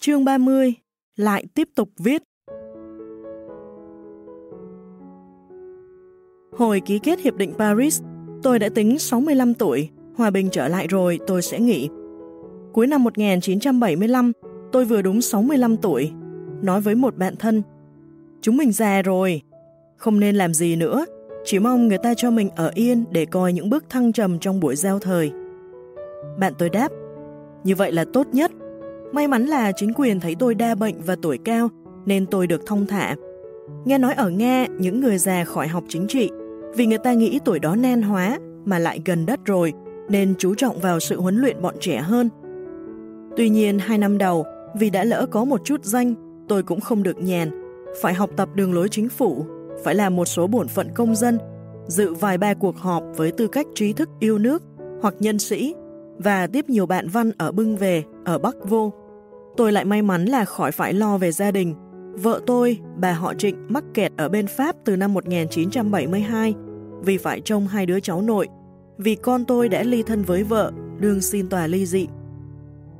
Chương 30 Lại tiếp tục viết Hồi ký kết Hiệp định Paris, tôi đã tính 65 tuổi, hòa bình trở lại rồi tôi sẽ nghỉ. Cuối năm 1975, tôi vừa đúng 65 tuổi, nói với một bạn thân, chúng mình già rồi, không nên làm gì nữa, chỉ mong người ta cho mình ở yên để coi những bước thăng trầm trong buổi giao thời. Bạn tôi đáp, như vậy là tốt nhất. May mắn là chính quyền thấy tôi đa bệnh và tuổi cao nên tôi được thông thả. Nghe nói ở Nga, những người già khỏi học chính trị vì người ta nghĩ tuổi đó nan hóa mà lại gần đất rồi nên chú trọng vào sự huấn luyện bọn trẻ hơn. Tuy nhiên, hai năm đầu, vì đã lỡ có một chút danh, tôi cũng không được nhàn, phải học tập đường lối chính phủ, phải làm một số bổn phận công dân, dự vài ba cuộc họp với tư cách trí thức yêu nước hoặc nhân sĩ và tiếp nhiều bạn văn ở bưng về, ở Bắc vô. Tôi lại may mắn là khỏi phải lo về gia đình. Vợ tôi, bà họ Trịnh mắc kẹt ở bên Pháp từ năm 1972 vì phải trông hai đứa cháu nội, vì con tôi đã ly thân với vợ, đương xin tòa ly dị.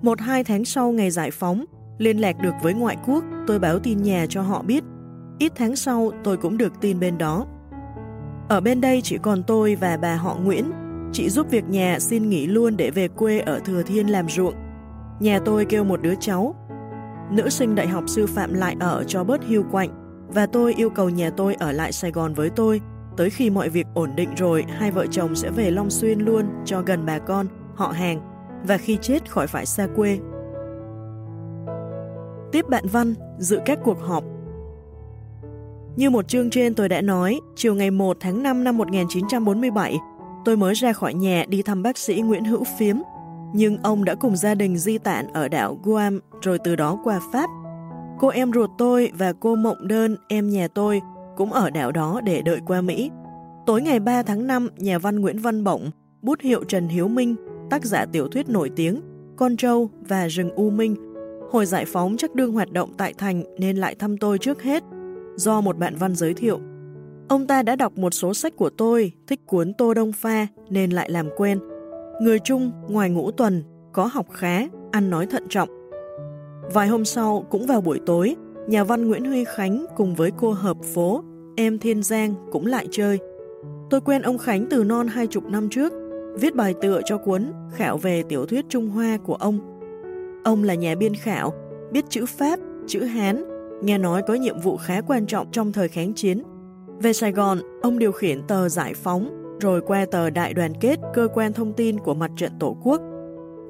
Một hai tháng sau ngày giải phóng, liên lạc được với ngoại quốc, tôi báo tin nhà cho họ biết. Ít tháng sau, tôi cũng được tin bên đó. Ở bên đây chỉ còn tôi và bà họ Nguyễn, Chị giúp việc nhà xin nghỉ luôn để về quê ở Thừa Thiên làm ruộng. Nhà tôi kêu một đứa cháu. Nữ sinh đại học sư phạm lại ở cho bớt hiu quạnh và tôi yêu cầu nhà tôi ở lại Sài Gòn với tôi. Tới khi mọi việc ổn định rồi, hai vợ chồng sẽ về Long Xuyên luôn cho gần bà con, họ hàng và khi chết khỏi phải xa quê. Tiếp bạn Văn, dự các cuộc họp. Như một chương trên tôi đã nói, chiều ngày 1 tháng 5 năm 1947, Tôi mới ra khỏi nhà đi thăm bác sĩ Nguyễn Hữu Phiếm, nhưng ông đã cùng gia đình di tản ở đảo Guam rồi từ đó qua Pháp. Cô em ruột tôi và cô Mộng Đơn, em nhà tôi, cũng ở đảo đó để đợi qua Mỹ. Tối ngày 3 tháng 5, nhà văn Nguyễn Văn Bổng, bút hiệu Trần Hiếu Minh, tác giả tiểu thuyết nổi tiếng, Con Trâu và Rừng U Minh, hồi giải phóng chắc đương hoạt động tại thành nên lại thăm tôi trước hết, do một bạn văn giới thiệu. Ông ta đã đọc một số sách của tôi, thích cuốn Tô Đông Pha nên lại làm quen. Người Trung, ngoài ngũ tuần, có học khá, ăn nói thận trọng. Vài hôm sau, cũng vào buổi tối, nhà văn Nguyễn Huy Khánh cùng với cô Hợp Phố, em Thiên Giang cũng lại chơi. Tôi quen ông Khánh từ non hai chục năm trước, viết bài tựa cho cuốn khảo về tiểu thuyết Trung Hoa của ông. Ông là nhà biên khảo, biết chữ Pháp, chữ Hán, nghe nói có nhiệm vụ khá quan trọng trong thời kháng chiến về Sài Gòn, ông điều khiển tờ Giải Phóng, rồi qua tờ Đại đoàn kết cơ quan thông tin của mặt trận Tổ quốc.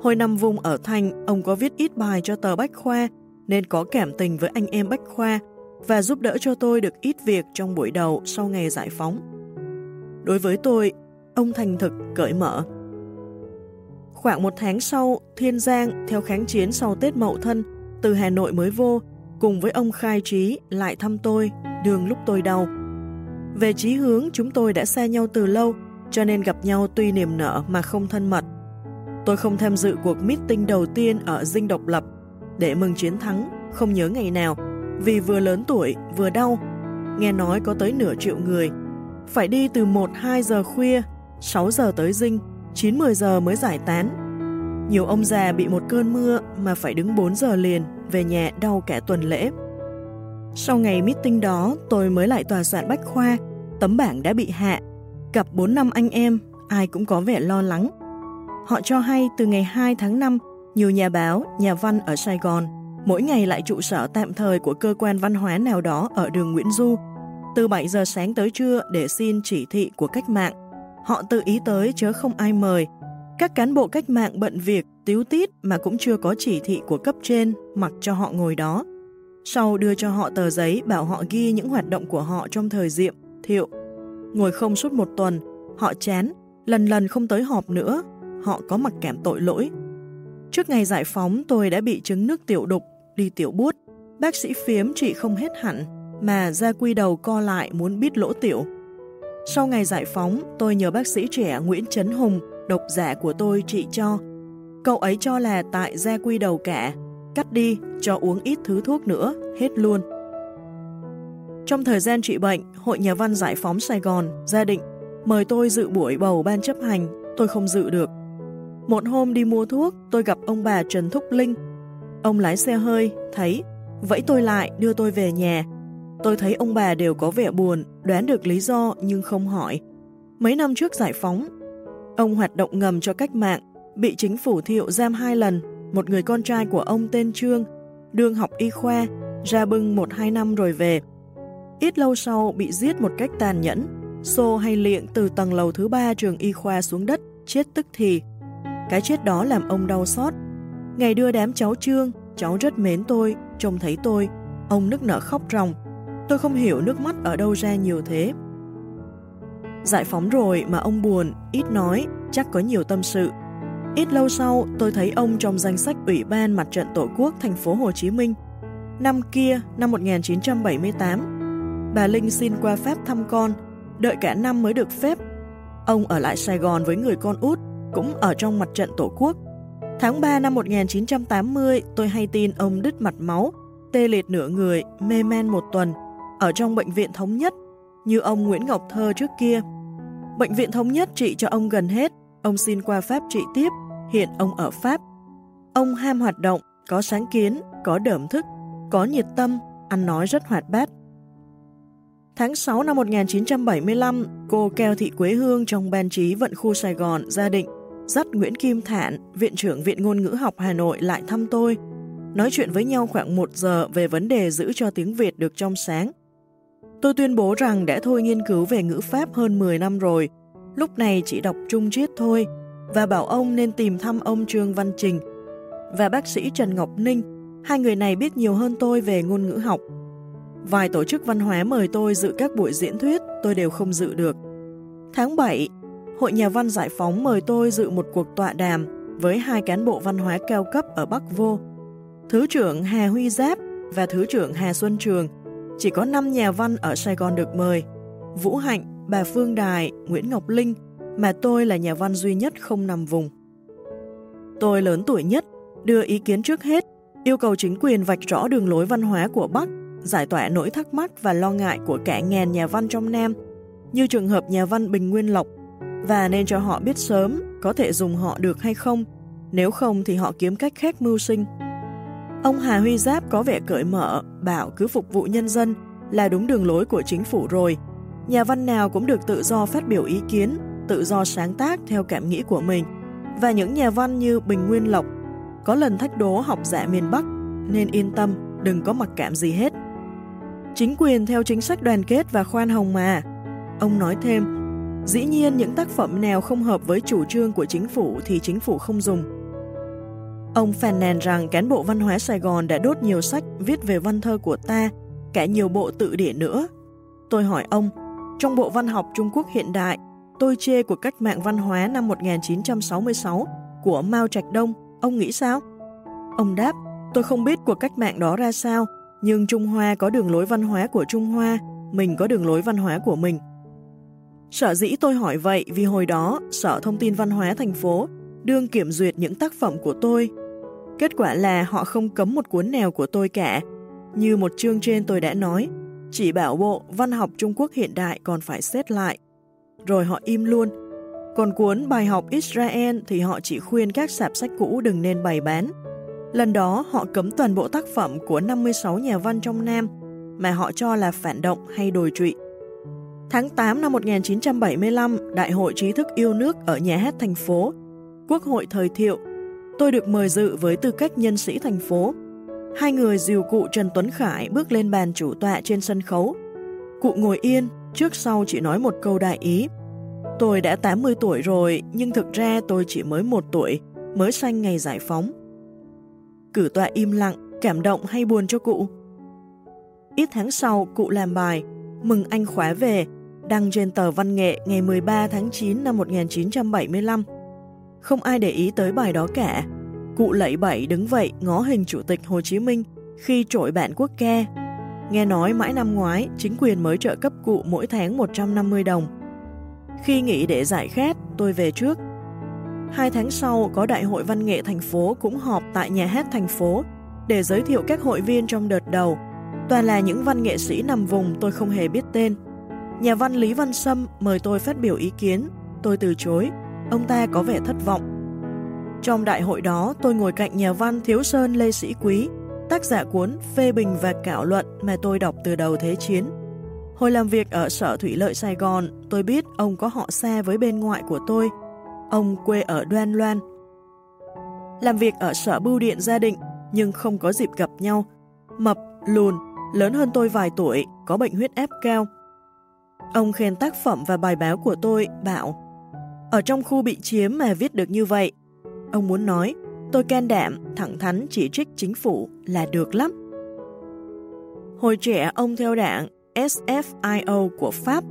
Hồi năm vùng ở Thanh, ông có viết ít bài cho tờ Bách Khoa, nên có cảm tình với anh em Bách Khoa và giúp đỡ cho tôi được ít việc trong buổi đầu sau ngày giải phóng. Đối với tôi, ông thành thực, cởi mở. Khoảng một tháng sau, Thiên Giang, theo kháng chiến sau Tết Mậu Thân, từ Hà Nội mới vô, cùng với ông Khai Trí lại thăm tôi, đường lúc tôi đau. Về chí hướng chúng tôi đã xa nhau từ lâu, cho nên gặp nhau tuy niềm nở mà không thân mật. Tôi không tham dự cuộc meeting đầu tiên ở Dinh Độc Lập để mừng chiến thắng, không nhớ ngày nào, vì vừa lớn tuổi vừa đau. Nghe nói có tới nửa triệu người, phải đi từ 1-2 giờ khuya, 6 giờ tới Dinh, 9-10 giờ mới giải tán. Nhiều ông già bị một cơn mưa mà phải đứng 4 giờ liền, về nhà đau cả tuần lễ. Sau ngày meeting đó, tôi mới lại tòa soạn Bách Khoa, tấm bảng đã bị hạ. Gặp 4 năm anh em, ai cũng có vẻ lo lắng. Họ cho hay từ ngày 2 tháng 5, nhiều nhà báo, nhà văn ở Sài Gòn mỗi ngày lại trụ sở tạm thời của cơ quan văn hóa nào đó ở đường Nguyễn Du, từ 7 giờ sáng tới trưa để xin chỉ thị của cách mạng. Họ tự ý tới chứ không ai mời. Các cán bộ cách mạng bận việc, tiếu tít mà cũng chưa có chỉ thị của cấp trên mặc cho họ ngồi đó. Sau đưa cho họ tờ giấy bảo họ ghi những hoạt động của họ trong thời diệm, thiệu. Ngồi không suốt một tuần, họ chán, lần lần không tới họp nữa, họ có mặc cảm tội lỗi. Trước ngày giải phóng tôi đã bị chứng nước tiểu đục, đi tiểu bút. Bác sĩ phiếm trị không hết hẳn, mà ra quy đầu co lại muốn biết lỗ tiểu. Sau ngày giải phóng, tôi nhờ bác sĩ trẻ Nguyễn Trấn Hùng, độc giả của tôi trị cho. Cậu ấy cho là tại da quy đầu cả, cắt đi, cho uống ít thứ thuốc nữa, hết luôn. Trong thời gian trị bệnh, Hội Nhà văn Giải phóng Sài Gòn, gia định, mời tôi dự buổi bầu ban chấp hành, tôi không dự được. Một hôm đi mua thuốc, tôi gặp ông bà Trần Thúc Linh. Ông lái xe hơi, thấy, vẫy tôi lại đưa tôi về nhà. Tôi thấy ông bà đều có vẻ buồn, đoán được lý do nhưng không hỏi. Mấy năm trước giải phóng, ông hoạt động ngầm cho cách mạng, bị chính phủ thiệu giam hai lần, một người con trai của ông tên Trương, đương học y khoa, ra bưng một hai năm rồi về. Ít lâu sau bị giết một cách tàn nhẫn, xô hay liệng từ tầng lầu thứ ba trường y khoa xuống đất, chết tức thì. Cái chết đó làm ông đau xót. Ngày đưa đám cháu Trương, cháu rất mến tôi, trông thấy tôi, ông nức nở khóc ròng. Tôi không hiểu nước mắt ở đâu ra nhiều thế. Giải phóng rồi mà ông buồn, ít nói, chắc có nhiều tâm sự. Ít lâu sau, tôi thấy ông trong danh sách Ủy ban Mặt trận Tổ quốc thành phố Hồ Chí Minh. Năm kia, năm 1978, bà Linh xin qua Pháp thăm con, đợi cả năm mới được phép. Ông ở lại Sài Gòn với người con út, cũng ở trong mặt trận Tổ quốc. Tháng 3 năm 1980, tôi hay tin ông đứt mặt máu, tê liệt nửa người, mê man một tuần, ở trong bệnh viện thống nhất, như ông Nguyễn Ngọc Thơ trước kia. Bệnh viện thống nhất trị cho ông gần hết, ông xin qua Pháp trị tiếp, hiện ông ở Pháp. Ông ham hoạt động, có sáng kiến, có đởm thức, có nhiệt tâm, ăn nói rất hoạt bát. Tháng 6 năm 1975, cô Keo Thị Quế Hương trong ban trí vận khu Sài Gòn gia định dắt Nguyễn Kim Thản, Viện trưởng Viện Ngôn ngữ học Hà Nội lại thăm tôi, nói chuyện với nhau khoảng một giờ về vấn đề giữ cho tiếng Việt được trong sáng. Tôi tuyên bố rằng đã thôi nghiên cứu về ngữ Pháp hơn 10 năm rồi, lúc này chỉ đọc trung triết thôi, và bảo ông nên tìm thăm ông Trương Văn Trình và bác sĩ Trần Ngọc Ninh, hai người này biết nhiều hơn tôi về ngôn ngữ học. Vài tổ chức văn hóa mời tôi dự các buổi diễn thuyết, tôi đều không dự được. Tháng 7, Hội Nhà văn Giải phóng mời tôi dự một cuộc tọa đàm với hai cán bộ văn hóa cao cấp ở Bắc Vô. Thứ trưởng Hà Huy Giáp và Thứ trưởng Hà Xuân Trường. Chỉ có 5 nhà văn ở Sài Gòn được mời. Vũ Hạnh, bà Phương Đài, Nguyễn Ngọc Linh, mà tôi là nhà văn duy nhất không nằm vùng. Tôi lớn tuổi nhất, đưa ý kiến trước hết, yêu cầu chính quyền vạch rõ đường lối văn hóa của Bắc, giải tỏa nỗi thắc mắc và lo ngại của cả ngàn nhà văn trong Nam, như trường hợp nhà văn Bình Nguyên Lộc, và nên cho họ biết sớm có thể dùng họ được hay không, nếu không thì họ kiếm cách khác mưu sinh. Ông Hà Huy Giáp có vẻ cởi mở, bảo cứ phục vụ nhân dân là đúng đường lối của chính phủ rồi. Nhà văn nào cũng được tự do phát biểu ý kiến, tự do sáng tác theo cảm nghĩ của mình. Và những nhà văn như Bình Nguyên Lộc có lần thách đố học giả miền Bắc nên yên tâm, đừng có mặc cảm gì hết. Chính quyền theo chính sách đoàn kết và khoan hồng mà. Ông nói thêm, dĩ nhiên những tác phẩm nào không hợp với chủ trương của chính phủ thì chính phủ không dùng. Ông phàn nàn rằng cán bộ văn hóa Sài Gòn đã đốt nhiều sách viết về văn thơ của ta, cả nhiều bộ tự điển nữa. Tôi hỏi ông, trong bộ văn học Trung Quốc hiện đại, tôi chê của cách mạng văn hóa năm 1966 của Mao Trạch Đông, ông nghĩ sao? Ông đáp, tôi không biết cuộc cách mạng đó ra sao, nhưng Trung Hoa có đường lối văn hóa của Trung Hoa, mình có đường lối văn hóa của mình. Sở dĩ tôi hỏi vậy vì hồi đó Sở Thông tin Văn hóa thành phố đương kiểm duyệt những tác phẩm của tôi. Kết quả là họ không cấm một cuốn nào của tôi cả. Như một chương trên tôi đã nói, chỉ bảo bộ văn học Trung Quốc hiện đại còn phải xét lại. Rồi họ im luôn. Còn cuốn bài học Israel thì họ chỉ khuyên các sạp sách cũ đừng nên bày bán. Lần đó họ cấm toàn bộ tác phẩm của 56 nhà văn trong Nam mà họ cho là phản động hay đồi trụy. Tháng 8 năm 1975, Đại hội trí thức yêu nước ở nhà hát thành phố, Quốc hội thời thiệu, tôi được mời dự với tư cách nhân sĩ thành phố. Hai người dìu cụ Trần Tuấn Khải bước lên bàn chủ tọa trên sân khấu. Cụ ngồi yên, trước sau chỉ nói một câu đại ý. Tôi đã 80 tuổi rồi, nhưng thực ra tôi chỉ mới một tuổi, mới sanh ngày giải phóng. Cử tọa im lặng, cảm động hay buồn cho cụ? Ít tháng sau, cụ làm bài, mừng anh khóa về, đăng trên tờ Văn nghệ ngày 13 tháng 9 năm 1975. Không ai để ý tới bài đó cả. Cụ lẫy bẫy đứng vậy ngó hình Chủ tịch Hồ Chí Minh khi trội bạn quốc ca. Nghe nói mãi năm ngoái, chính quyền mới trợ cấp cụ mỗi tháng 150 đồng. Khi nghỉ để giải khát, tôi về trước. Hai tháng sau, có Đại hội Văn nghệ thành phố cũng họp tại nhà hát thành phố để giới thiệu các hội viên trong đợt đầu. Toàn là những văn nghệ sĩ nằm vùng tôi không hề biết tên. Nhà văn Lý Văn Sâm mời tôi phát biểu ý kiến, tôi từ chối, ông ta có vẻ thất vọng. Trong đại hội đó, tôi ngồi cạnh nhà văn Thiếu Sơn Lê Sĩ Quý, tác giả cuốn Phê bình và cảo luận mà tôi đọc từ đầu Thế chiến. Hồi làm việc ở Sở Thủy lợi Sài Gòn, tôi biết ông có họ xa với bên ngoại của tôi. Ông quê ở Đoan Loan. Làm việc ở Sở Bưu điện Gia đình nhưng không có dịp gặp nhau. Mập, lùn, lớn hơn tôi vài tuổi, có bệnh huyết áp cao. Ông khen tác phẩm và bài báo của tôi, bảo Ở trong khu bị chiếm mà viết được như vậy. Ông muốn nói, tôi can đảm, thẳng thắn chỉ trích chính phủ là được lắm. Hồi trẻ ông theo đảng SFIO của Pháp,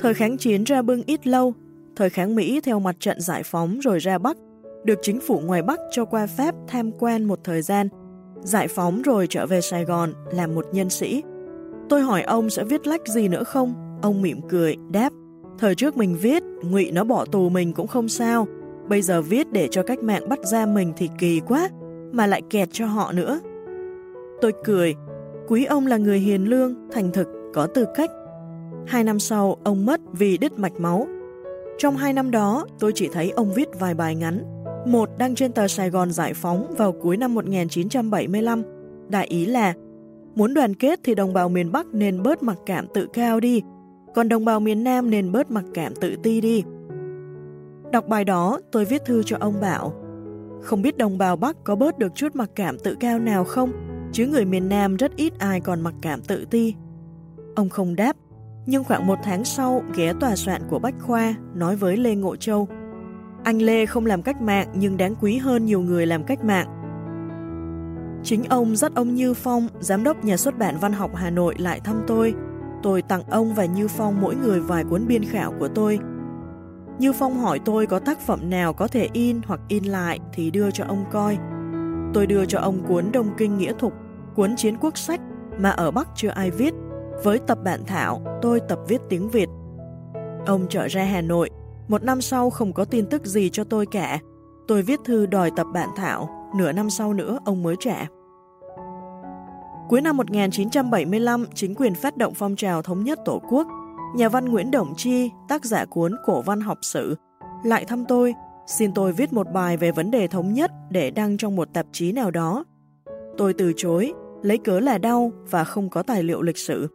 thời kháng chiến ra bưng ít lâu, thời kháng Mỹ theo mặt trận giải phóng rồi ra Bắc, được chính phủ ngoài Bắc cho qua Pháp tham quan một thời gian, giải phóng rồi trở về Sài Gòn làm một nhân sĩ. Tôi hỏi ông sẽ viết lách gì nữa không? Ông mỉm cười, đáp, thời trước mình viết, ngụy nó bỏ tù mình cũng không sao, bây giờ viết để cho cách mạng bắt ra mình thì kỳ quá, mà lại kẹt cho họ nữa. Tôi cười, quý ông là người hiền lương, thành thực, có tư cách. Hai năm sau, ông mất vì đứt mạch máu. Trong hai năm đó, tôi chỉ thấy ông viết vài bài ngắn. Một đăng trên tờ Sài Gòn Giải Phóng vào cuối năm 1975. Đại ý là, muốn đoàn kết thì đồng bào miền Bắc nên bớt mặc cảm tự cao đi, còn đồng bào miền Nam nên bớt mặc cảm tự ti đi. Đọc bài đó, tôi viết thư cho ông bảo, không biết đồng bào Bắc có bớt được chút mặc cảm tự cao nào không, chứ người miền Nam rất ít ai còn mặc cảm tự ti. Ông không đáp, nhưng khoảng một tháng sau ghé tòa soạn của Bách Khoa nói với Lê Ngộ Châu Anh Lê không làm cách mạng nhưng đáng quý hơn nhiều người làm cách mạng. Chính ông dắt ông Như Phong, giám đốc nhà xuất bản văn học Hà Nội lại thăm tôi. Tôi tặng ông và Như Phong mỗi người vài cuốn biên khảo của tôi. Như Phong hỏi tôi có tác phẩm nào có thể in hoặc in lại thì đưa cho ông coi. Tôi đưa cho ông cuốn Đông Kinh Nghĩa Thục, cuốn chiến quốc sách mà ở Bắc chưa ai viết với tập bản thảo, tôi tập viết tiếng Việt. Ông trở ra Hà Nội, một năm sau không có tin tức gì cho tôi cả. Tôi viết thư đòi tập bản thảo, nửa năm sau nữa ông mới trả. Cuối năm 1975, chính quyền phát động phong trào thống nhất Tổ quốc. Nhà văn Nguyễn Đồng Chi, tác giả cuốn Cổ văn học sử, lại thăm tôi, xin tôi viết một bài về vấn đề thống nhất để đăng trong một tạp chí nào đó. Tôi từ chối, lấy cớ là đau và không có tài liệu lịch sử.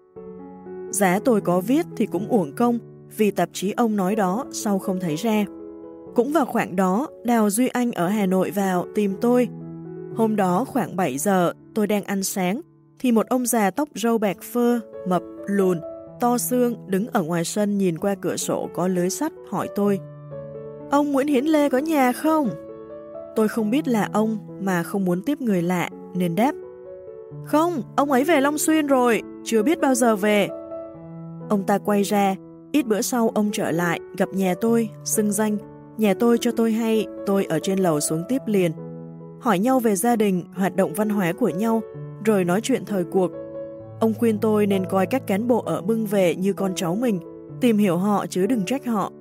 Giá tôi có viết thì cũng uổng công vì tạp chí ông nói đó sau không thấy ra. Cũng vào khoảng đó, Đào Duy Anh ở Hà Nội vào tìm tôi. Hôm đó khoảng 7 giờ, tôi đang ăn sáng, thì một ông già tóc râu bạc phơ, mập, lùn, to xương đứng ở ngoài sân nhìn qua cửa sổ có lưới sắt hỏi tôi. Ông Nguyễn Hiến Lê có nhà không? Tôi không biết là ông mà không muốn tiếp người lạ nên đáp. Không, ông ấy về Long Xuyên rồi, chưa biết bao giờ về. Ông ta quay ra, ít bữa sau ông trở lại, gặp nhà tôi, xưng danh. Nhà tôi cho tôi hay, tôi ở trên lầu xuống tiếp liền. Hỏi nhau về gia đình, hoạt động văn hóa của nhau, rồi nói chuyện thời cuộc. Ông khuyên tôi nên coi các cán bộ ở bưng về như con cháu mình, tìm hiểu họ chứ đừng trách họ.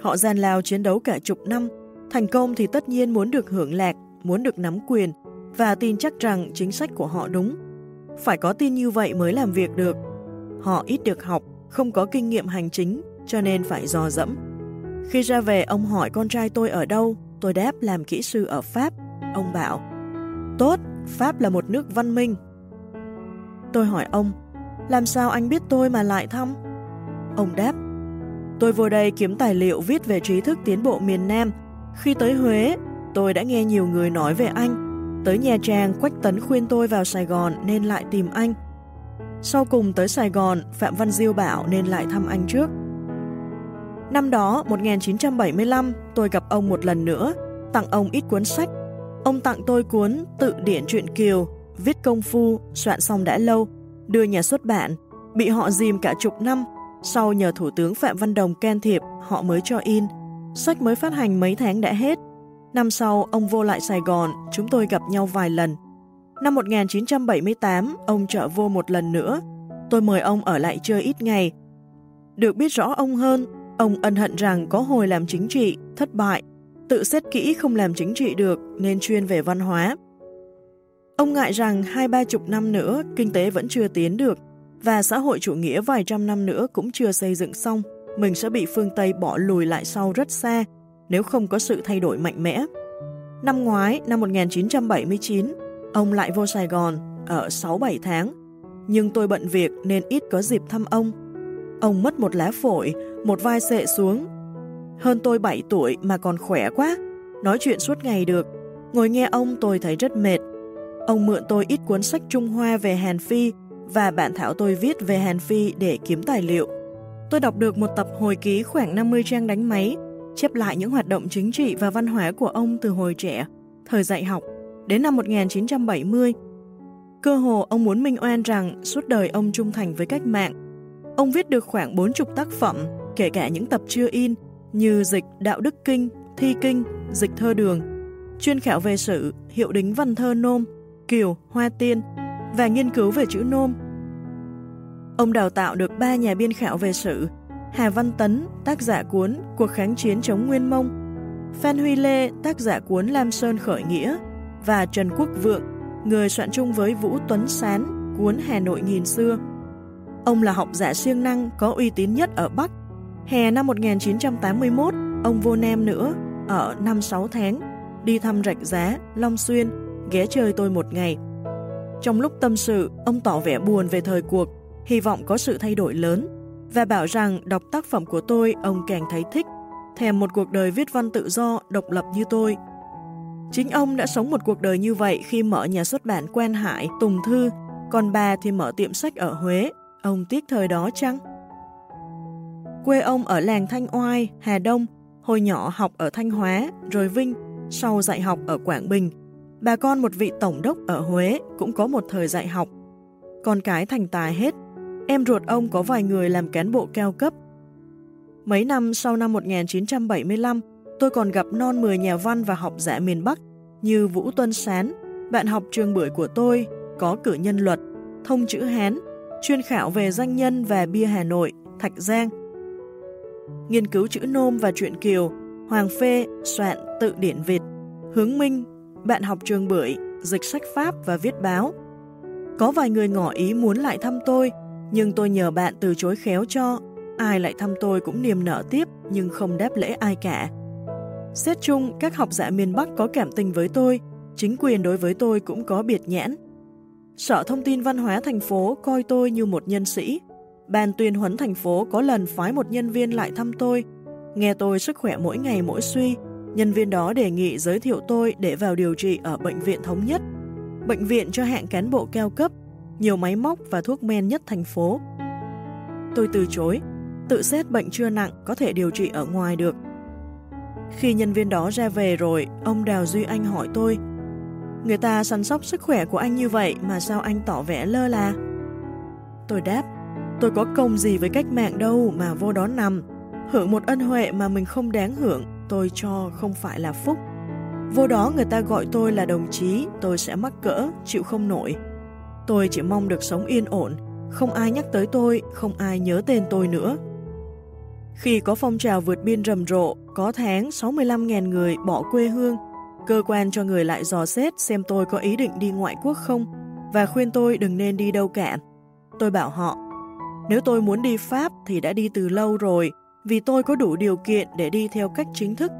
Họ gian lao chiến đấu cả chục năm, thành công thì tất nhiên muốn được hưởng lạc, muốn được nắm quyền, và tin chắc rằng chính sách của họ đúng. Phải có tin như vậy mới làm việc được. Họ ít được học, không có kinh nghiệm hành chính, cho nên phải dò dẫm. Khi ra về, ông hỏi con trai tôi ở đâu, tôi đáp làm kỹ sư ở Pháp. Ông bảo, tốt, Pháp là một nước văn minh. Tôi hỏi ông, làm sao anh biết tôi mà lại thăm? Ông đáp, tôi vô đây kiếm tài liệu viết về trí thức tiến bộ miền Nam. Khi tới Huế, tôi đã nghe nhiều người nói về anh. Tới Nha Trang, Quách Tấn khuyên tôi vào Sài Gòn nên lại tìm anh. Sau cùng tới Sài Gòn, Phạm Văn Diêu bảo nên lại thăm anh trước. Năm đó, 1975, tôi gặp ông một lần nữa, tặng ông ít cuốn sách. Ông tặng tôi cuốn Tự điển truyện Kiều, viết công phu, soạn xong đã lâu, đưa nhà xuất bản, bị họ dìm cả chục năm, sau nhờ Thủ tướng Phạm Văn Đồng can thiệp, họ mới cho in. Sách mới phát hành mấy tháng đã hết. Năm sau, ông vô lại Sài Gòn, chúng tôi gặp nhau vài lần. Năm 1978, ông trở vô một lần nữa. Tôi mời ông ở lại chơi ít ngày. Được biết rõ ông hơn, ông ân hận rằng có hồi làm chính trị, thất bại, tự xét kỹ không làm chính trị được nên chuyên về văn hóa. Ông ngại rằng hai ba chục năm nữa kinh tế vẫn chưa tiến được và xã hội chủ nghĩa vài trăm năm nữa cũng chưa xây dựng xong, mình sẽ bị phương Tây bỏ lùi lại sau rất xa nếu không có sự thay đổi mạnh mẽ. Năm ngoái, năm 1979, ông lại vô Sài Gòn ở 6-7 tháng, nhưng tôi bận việc nên ít có dịp thăm ông. Ông mất một lá phổi, một vai sệ xuống. Hơn tôi 7 tuổi mà còn khỏe quá, nói chuyện suốt ngày được. Ngồi nghe ông tôi thấy rất mệt. Ông mượn tôi ít cuốn sách Trung Hoa về Hàn Phi và bản thảo tôi viết về Hàn Phi để kiếm tài liệu. Tôi đọc được một tập hồi ký khoảng 50 trang đánh máy, chép lại những hoạt động chính trị và văn hóa của ông từ hồi trẻ, thời dạy học, đến năm 1970. Cơ hồ ông muốn minh oan rằng suốt đời ông trung thành với cách mạng. Ông viết được khoảng 40 tác phẩm, kể cả những tập chưa in, như dịch Đạo Đức Kinh, Thi Kinh, dịch thơ đường, chuyên khảo về sử, hiệu đính văn thơ nôm, kiều, hoa tiên và nghiên cứu về chữ nôm. Ông đào tạo được ba nhà biên khảo về sử, Hà Văn Tấn, tác giả cuốn Cuộc kháng chiến chống Nguyên Mông, Phan Huy Lê, tác giả cuốn Lam Sơn khởi nghĩa, và Trần Quốc Vượng, người soạn chung với Vũ Tuấn Sán, cuốn Hà Nội nghìn xưa. Ông là học giả siêng năng có uy tín nhất ở Bắc. Hè năm 1981, ông vô Nam nữa, ở năm 6 tháng, đi thăm Rạch Giá, Long Xuyên, ghé chơi tôi một ngày. Trong lúc tâm sự, ông tỏ vẻ buồn về thời cuộc, hy vọng có sự thay đổi lớn, và bảo rằng đọc tác phẩm của tôi ông càng thấy thích, thèm một cuộc đời viết văn tự do, độc lập như tôi. Chính ông đã sống một cuộc đời như vậy khi mở nhà xuất bản Quen Hải, Tùng Thư, còn bà thì mở tiệm sách ở Huế. Ông tiếc thời đó chăng? Quê ông ở làng Thanh Oai, Hà Đông, hồi nhỏ học ở Thanh Hóa, rồi Vinh, sau dạy học ở Quảng Bình. Bà con một vị tổng đốc ở Huế cũng có một thời dạy học. Con cái thành tài hết. Em ruột ông có vài người làm cán bộ cao cấp. Mấy năm sau năm 1975, tôi còn gặp non 10 nhà văn và học giả miền Bắc như Vũ Tuân Sán, bạn học trường bưởi của tôi, có cử nhân luật, thông chữ Hán, chuyên khảo về danh nhân và bia Hà Nội, Thạch Giang. Nghiên cứu chữ nôm và truyện kiều, Hoàng Phê soạn tự điển Việt, Hướng Minh, bạn học trường bưởi, dịch sách Pháp và viết báo. Có vài người ngỏ ý muốn lại thăm tôi, nhưng tôi nhờ bạn từ chối khéo cho. Ai lại thăm tôi cũng niềm nở tiếp nhưng không đáp lễ ai cả. Xét chung, các học giả miền Bắc có cảm tình với tôi, chính quyền đối với tôi cũng có biệt nhãn. Sở Thông tin Văn hóa thành phố coi tôi như một nhân sĩ. Ban tuyên huấn thành phố có lần phái một nhân viên lại thăm tôi. Nghe tôi sức khỏe mỗi ngày mỗi suy, nhân viên đó đề nghị giới thiệu tôi để vào điều trị ở Bệnh viện Thống Nhất. Bệnh viện cho hạng cán bộ cao cấp, nhiều máy móc và thuốc men nhất thành phố. Tôi từ chối, tự xét bệnh chưa nặng có thể điều trị ở ngoài được. Khi nhân viên đó ra về rồi, ông Đào Duy Anh hỏi tôi, người ta săn sóc sức khỏe của anh như vậy mà sao anh tỏ vẻ lơ là? Tôi đáp, tôi có công gì với cách mạng đâu mà vô đó nằm, hưởng một ân huệ mà mình không đáng hưởng, tôi cho không phải là phúc. Vô đó người ta gọi tôi là đồng chí, tôi sẽ mắc cỡ, chịu không nổi. Tôi chỉ mong được sống yên ổn, không ai nhắc tới tôi, không ai nhớ tên tôi nữa. Khi có phong trào vượt biên rầm rộ, có tháng 65.000 người bỏ quê hương, cơ quan cho người lại dò xét xem tôi có ý định đi ngoại quốc không và khuyên tôi đừng nên đi đâu cả. Tôi bảo họ, nếu tôi muốn đi Pháp thì đã đi từ lâu rồi vì tôi có đủ điều kiện để đi theo cách chính thức.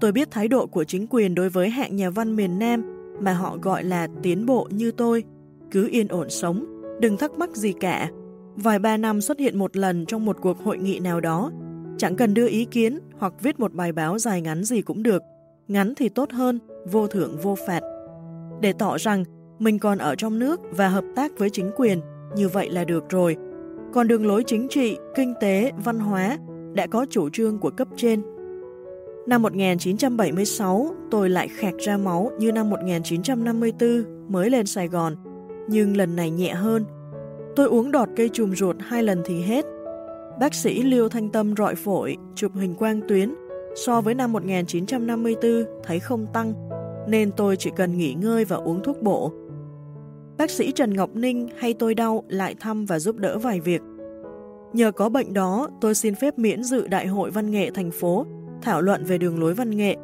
Tôi biết thái độ của chính quyền đối với hạng nhà văn miền Nam mà họ gọi là tiến bộ như tôi. Cứ yên ổn sống, đừng thắc mắc gì cả Vài ba năm xuất hiện một lần trong một cuộc hội nghị nào đó, chẳng cần đưa ý kiến hoặc viết một bài báo dài ngắn gì cũng được, ngắn thì tốt hơn, vô thưởng vô phạt. Để tỏ rằng mình còn ở trong nước và hợp tác với chính quyền, như vậy là được rồi. Còn đường lối chính trị, kinh tế, văn hóa đã có chủ trương của cấp trên. Năm 1976, tôi lại khạc ra máu như năm 1954 mới lên Sài Gòn, nhưng lần này nhẹ hơn Tôi uống đọt cây trùm ruột hai lần thì hết. Bác sĩ Liêu Thanh Tâm rọi phổi, chụp hình quang tuyến. So với năm 1954 thấy không tăng, nên tôi chỉ cần nghỉ ngơi và uống thuốc bổ. Bác sĩ Trần Ngọc Ninh hay tôi đau lại thăm và giúp đỡ vài việc. Nhờ có bệnh đó, tôi xin phép miễn dự Đại hội Văn nghệ thành phố, thảo luận về đường lối văn nghệ.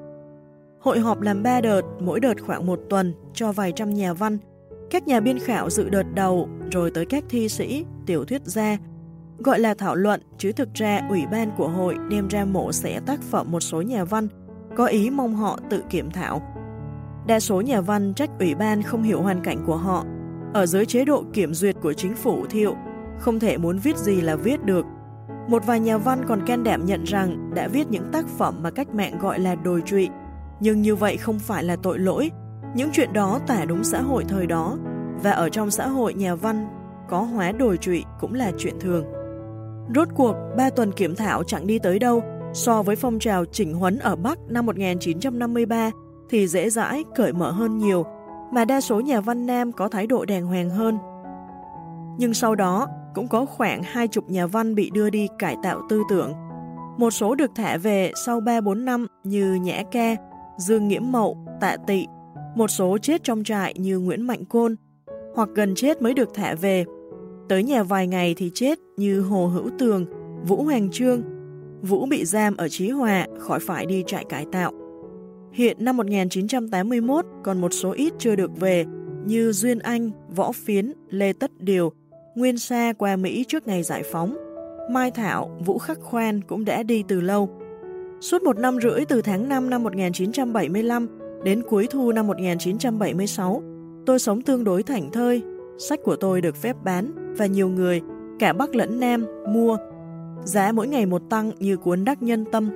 Hội họp làm 3 đợt, mỗi đợt khoảng một tuần, cho vài trăm nhà văn, các nhà biên khảo dự đợt đầu, rồi tới các thi sĩ, tiểu thuyết gia, gọi là thảo luận chứ thực ra ủy ban của hội đem ra mổ xẻ tác phẩm một số nhà văn, có ý mong họ tự kiểm thảo. Đa số nhà văn trách ủy ban không hiểu hoàn cảnh của họ, ở dưới chế độ kiểm duyệt của chính phủ thiệu, không thể muốn viết gì là viết được. Một vài nhà văn còn can đảm nhận rằng đã viết những tác phẩm mà cách mạng gọi là đồi trụy, nhưng như vậy không phải là tội lỗi. Những chuyện đó tả đúng xã hội thời đó, và ở trong xã hội nhà văn có hóa đồi trụy cũng là chuyện thường. Rốt cuộc, ba tuần kiểm thảo chẳng đi tới đâu, so với phong trào chỉnh huấn ở Bắc năm 1953 thì dễ dãi, cởi mở hơn nhiều, mà đa số nhà văn Nam có thái độ đàng hoàng hơn. Nhưng sau đó, cũng có khoảng hai chục nhà văn bị đưa đi cải tạo tư tưởng. Một số được thả về sau 3-4 năm như Nhã Ca, Dương Nghiễm Mậu, Tạ Tị, một số chết trong trại như Nguyễn Mạnh Côn, hoặc gần chết mới được thả về. Tới nhà vài ngày thì chết như Hồ Hữu Tường, Vũ Hoàng Trương. Vũ bị giam ở Chí Hòa khỏi phải đi trại cải tạo. Hiện năm 1981 còn một số ít chưa được về như Duyên Anh, Võ Phiến, Lê Tất Điều, Nguyên Sa qua Mỹ trước ngày giải phóng. Mai Thảo, Vũ Khắc Khoan cũng đã đi từ lâu. Suốt một năm rưỡi từ tháng 5 năm 1975 đến cuối thu năm 1976, tôi sống tương đối thảnh thơi. Sách của tôi được phép bán và nhiều người, cả Bắc lẫn Nam, mua. Giá mỗi ngày một tăng như cuốn Đắc Nhân Tâm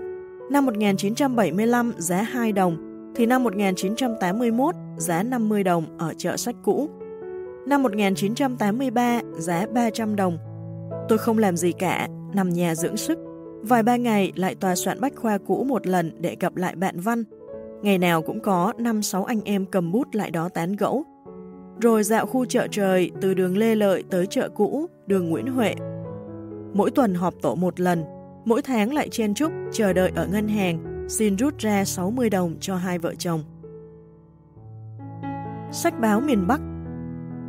Năm 1975 giá 2 đồng, thì năm 1981 giá 50 đồng ở chợ sách cũ. Năm 1983 giá 300 đồng. Tôi không làm gì cả, nằm nhà dưỡng sức. Vài ba ngày lại tòa soạn bách khoa cũ một lần để gặp lại bạn Văn. Ngày nào cũng có 5-6 anh em cầm bút lại đó tán gẫu. Rồi dạo khu chợ trời từ đường Lê Lợi tới chợ cũ, đường Nguyễn Huệ. Mỗi tuần họp tổ một lần, mỗi tháng lại chen chúc chờ đợi ở ngân hàng, xin rút ra 60 đồng cho hai vợ chồng. Sách báo miền Bắc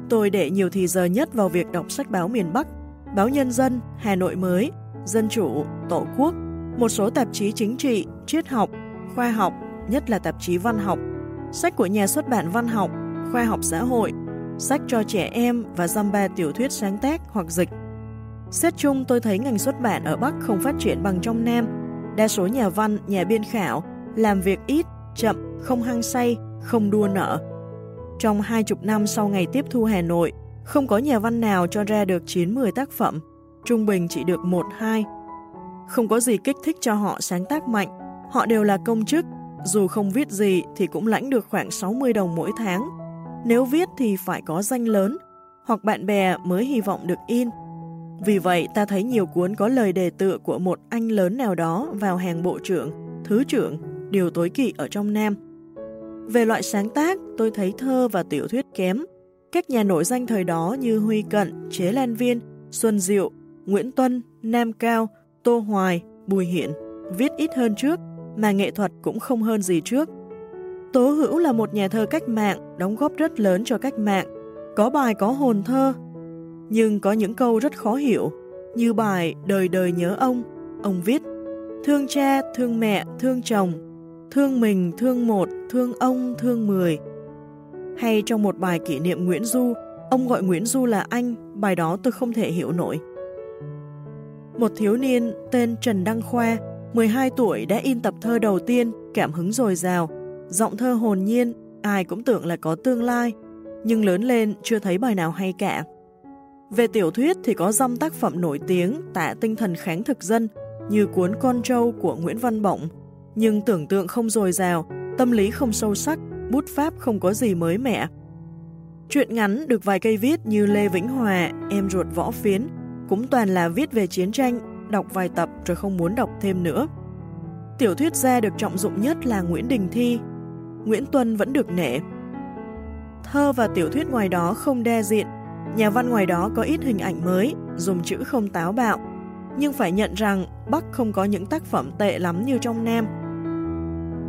Tôi để nhiều thì giờ nhất vào việc đọc sách báo miền Bắc, báo Nhân dân, Hà Nội mới, Dân chủ, Tổ quốc, một số tạp chí chính trị, triết học, khoa học, nhất là tạp chí văn học, sách của nhà xuất bản văn học, khoa học xã hội, sách cho trẻ em và Zamba ba tiểu thuyết sáng tác hoặc dịch. Xét chung tôi thấy ngành xuất bản ở Bắc không phát triển bằng trong Nam. Đa số nhà văn, nhà biên khảo làm việc ít, chậm, không hăng say, không đua nợ. Trong hai chục năm sau ngày tiếp thu Hà Nội, không có nhà văn nào cho ra được 9-10 tác phẩm, trung bình chỉ được 1-2. Không có gì kích thích cho họ sáng tác mạnh, họ đều là công chức, dù không viết gì thì cũng lãnh được khoảng 60 đồng mỗi tháng. Nếu viết thì phải có danh lớn, hoặc bạn bè mới hy vọng được in, vì vậy ta thấy nhiều cuốn có lời đề tựa của một anh lớn nào đó vào hàng bộ trưởng, thứ trưởng, điều tối kỵ ở trong Nam. Về loại sáng tác, tôi thấy thơ và tiểu thuyết kém. Các nhà nổi danh thời đó như Huy Cận, Chế Lan Viên, Xuân Diệu, Nguyễn Tuân, Nam Cao, Tô Hoài, Bùi hiện viết ít hơn trước, mà nghệ thuật cũng không hơn gì trước. Tố Hữu là một nhà thơ cách mạng, đóng góp rất lớn cho cách mạng. Có bài có hồn thơ, nhưng có những câu rất khó hiểu, như bài Đời đời nhớ ông, ông viết Thương cha, thương mẹ, thương chồng, thương mình, thương một, thương ông, thương mười. Hay trong một bài kỷ niệm Nguyễn Du, ông gọi Nguyễn Du là anh, bài đó tôi không thể hiểu nổi. Một thiếu niên tên Trần Đăng Khoa, 12 tuổi đã in tập thơ đầu tiên, cảm hứng dồi dào, giọng thơ hồn nhiên, ai cũng tưởng là có tương lai, nhưng lớn lên chưa thấy bài nào hay cả. Về tiểu thuyết thì có dăm tác phẩm nổi tiếng tả tinh thần kháng thực dân như cuốn Con trâu của Nguyễn Văn Bổng, nhưng tưởng tượng không dồi dào, tâm lý không sâu sắc, bút pháp không có gì mới mẻ. Chuyện ngắn được vài cây viết như Lê Vĩnh Hòa, em ruột võ phiến, cũng toàn là viết về chiến tranh, đọc vài tập rồi không muốn đọc thêm nữa. Tiểu thuyết gia được trọng dụng nhất là Nguyễn Đình Thi, Nguyễn Tuân vẫn được nể. Thơ và tiểu thuyết ngoài đó không đa diện, Nhà văn ngoài đó có ít hình ảnh mới, dùng chữ không táo bạo, nhưng phải nhận rằng Bắc không có những tác phẩm tệ lắm như trong Nam.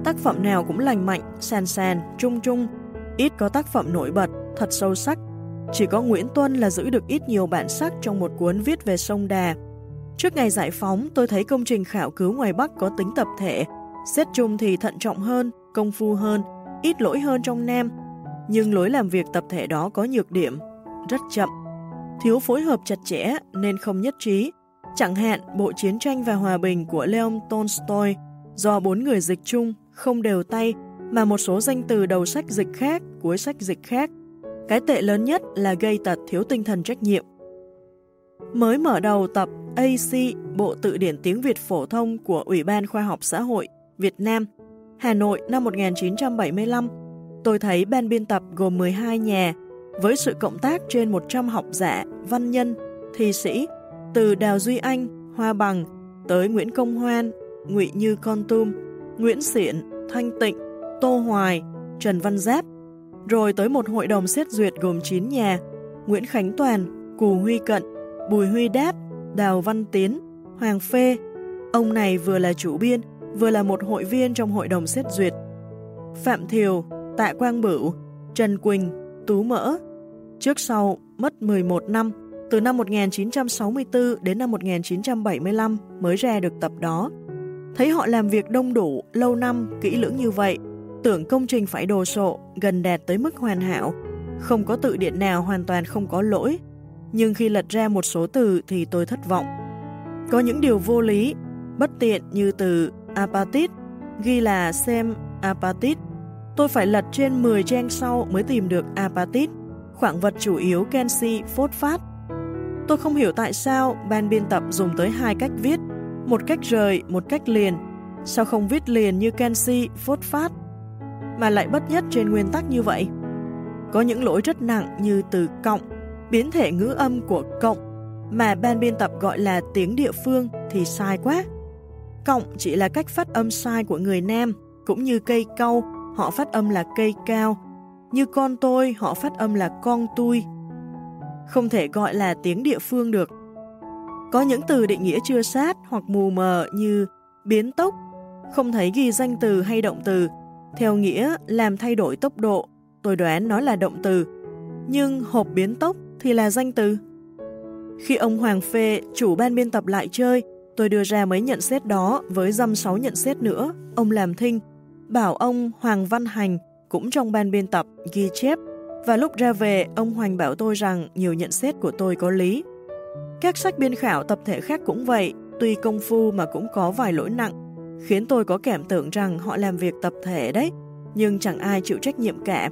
Tác phẩm nào cũng lành mạnh, sàn sàn, trung trung, ít có tác phẩm nổi bật, thật sâu sắc. Chỉ có Nguyễn Tuân là giữ được ít nhiều bản sắc trong một cuốn viết về sông Đà. Trước ngày giải phóng, tôi thấy công trình khảo cứu ngoài Bắc có tính tập thể, xét chung thì thận trọng hơn, công phu hơn, ít lỗi hơn trong Nam. Nhưng lối làm việc tập thể đó có nhược điểm, rất chậm. Thiếu phối hợp chặt chẽ nên không nhất trí. Chẳng hạn Bộ Chiến tranh và Hòa bình của Leon Tolstoy do bốn người dịch chung không đều tay, mà một số danh từ đầu sách dịch khác, cuối sách dịch khác. Cái tệ lớn nhất là gây tật thiếu tinh thần trách nhiệm. Mới mở đầu tập AC Bộ Tự điển tiếng Việt Phổ thông của Ủy ban Khoa học Xã hội Việt Nam, Hà Nội năm 1975, tôi thấy ban biên tập gồm 12 nhà, với sự cộng tác trên 100 học giả, văn nhân, thi sĩ, từ Đào Duy Anh, Hoa Bằng, tới Nguyễn Công Hoan, Ngụy Như Con Tum, Nguyễn Xiển, Thanh Tịnh, Tô Hoài, Trần Văn Giáp, rồi tới một hội đồng xét duyệt gồm 9 nhà, Nguyễn Khánh Toàn, Cù Huy Cận, Bùi Huy Đáp, Đào Văn Tiến, Hoàng Phê. Ông này vừa là chủ biên, vừa là một hội viên trong hội đồng xét duyệt. Phạm Thiều, Tạ Quang Bửu, Trần Quỳnh, Tú Mỡ. Trước sau, mất 11 năm, từ năm 1964 đến năm 1975 mới ra được tập đó. Thấy họ làm việc đông đủ, lâu năm, kỹ lưỡng như vậy, tưởng công trình phải đồ sộ, gần đạt tới mức hoàn hảo, không có tự điện nào hoàn toàn không có lỗi. Nhưng khi lật ra một số từ thì tôi thất vọng. Có những điều vô lý, bất tiện như từ apatit, ghi là xem apatit. Tôi phải lật trên 10 trang sau mới tìm được apatit, khoảng vật chủ yếu canxi, phốt phát. Tôi không hiểu tại sao ban biên tập dùng tới hai cách viết, một cách rời, một cách liền. Sao không viết liền như canxi, phốt phát, mà lại bất nhất trên nguyên tắc như vậy? Có những lỗi rất nặng như từ cộng, biến thể ngữ âm của cộng mà ban biên tập gọi là tiếng địa phương thì sai quá. Cộng chỉ là cách phát âm sai của người Nam, cũng như cây cau, họ phát âm là cây cao. Như con tôi, họ phát âm là con tôi. Không thể gọi là tiếng địa phương được. Có những từ định nghĩa chưa sát hoặc mù mờ như biến tốc, không thấy ghi danh từ hay động từ, theo nghĩa làm thay đổi tốc độ, tôi đoán nó là động từ. Nhưng hộp biến tốc thì là danh từ. Khi ông Hoàng Phê, chủ ban biên tập lại chơi, tôi đưa ra mấy nhận xét đó với dăm sáu nhận xét nữa. Ông làm thinh, bảo ông Hoàng Văn Hành cũng trong ban biên tập ghi chép và lúc ra về ông Hoành bảo tôi rằng nhiều nhận xét của tôi có lý. Các sách biên khảo tập thể khác cũng vậy, tuy công phu mà cũng có vài lỗi nặng, khiến tôi có cảm tưởng rằng họ làm việc tập thể đấy, nhưng chẳng ai chịu trách nhiệm cả.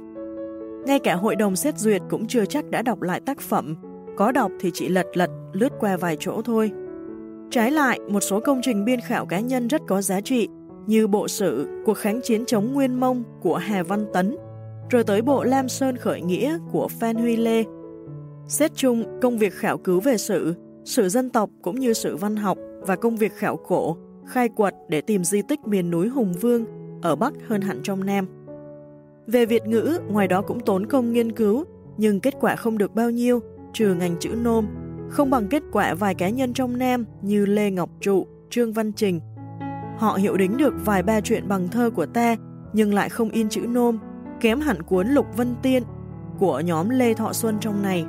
Ngay cả hội đồng xét duyệt cũng chưa chắc đã đọc lại tác phẩm, có đọc thì chỉ lật lật, lướt qua vài chỗ thôi. Trái lại, một số công trình biên khảo cá nhân rất có giá trị, như bộ sử Cuộc kháng chiến chống Nguyên Mông của Hà Văn Tấn, rồi tới bộ Lam Sơn khởi nghĩa của Phan Huy Lê. Xét chung, công việc khảo cứu về sử, sử dân tộc cũng như sử văn học và công việc khảo cổ, khai quật để tìm di tích miền núi Hùng Vương ở Bắc hơn hẳn trong Nam. Về Việt ngữ, ngoài đó cũng tốn công nghiên cứu, nhưng kết quả không được bao nhiêu, trừ ngành chữ nôm, không bằng kết quả vài cá nhân trong Nam như Lê Ngọc Trụ, Trương Văn Trình. Họ hiểu đính được vài ba chuyện bằng thơ của ta, nhưng lại không in chữ nôm, kém hẳn cuốn Lục Vân Tiên của nhóm Lê Thọ Xuân trong này.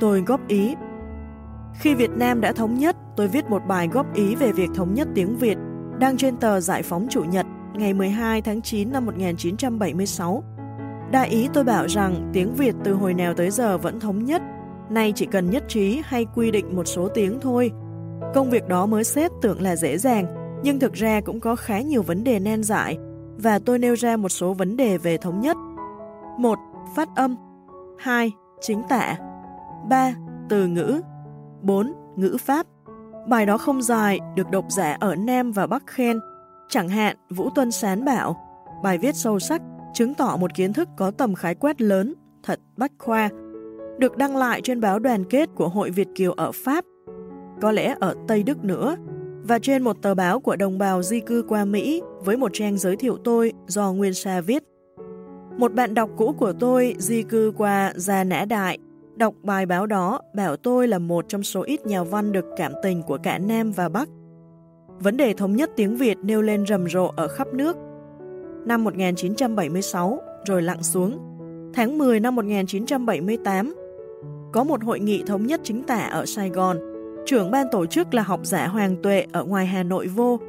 Tôi góp ý Khi Việt Nam đã thống nhất, tôi viết một bài góp ý về việc thống nhất tiếng Việt đăng trên tờ Giải phóng Chủ nhật ngày 12 tháng 9 năm 1976. Đại ý tôi bảo rằng tiếng Việt từ hồi nào tới giờ vẫn thống nhất, nay chỉ cần nhất trí hay quy định một số tiếng thôi. Công việc đó mới xét tưởng là dễ dàng, nhưng thực ra cũng có khá nhiều vấn đề nan giải, và tôi nêu ra một số vấn đề về thống nhất. 1. Phát âm 2. Chính tả 3. Từ ngữ 4. Ngữ pháp Bài đó không dài, được độc giả ở Nam và Bắc khen. Chẳng hạn, Vũ Tuân Sán bảo, bài viết sâu sắc, chứng tỏ một kiến thức có tầm khái quát lớn, thật bách khoa, được đăng lại trên báo đoàn kết của Hội Việt Kiều ở Pháp, có lẽ ở Tây Đức nữa, và trên một tờ báo của đồng bào di cư qua Mỹ với một trang giới thiệu tôi do Nguyên Sa viết. Một bạn đọc cũ của tôi di cư qua Gia Nã Đại, đọc bài báo đó bảo tôi là một trong số ít nhà văn được cảm tình của cả Nam và Bắc. Vấn đề thống nhất tiếng Việt nêu lên rầm rộ ở khắp nước. Năm 1976, rồi lặng xuống. Tháng 10 năm 1978, có một hội nghị thống nhất chính tả ở Sài Gòn. Trưởng ban tổ chức là học giả Hoàng Tuệ ở ngoài Hà Nội vô.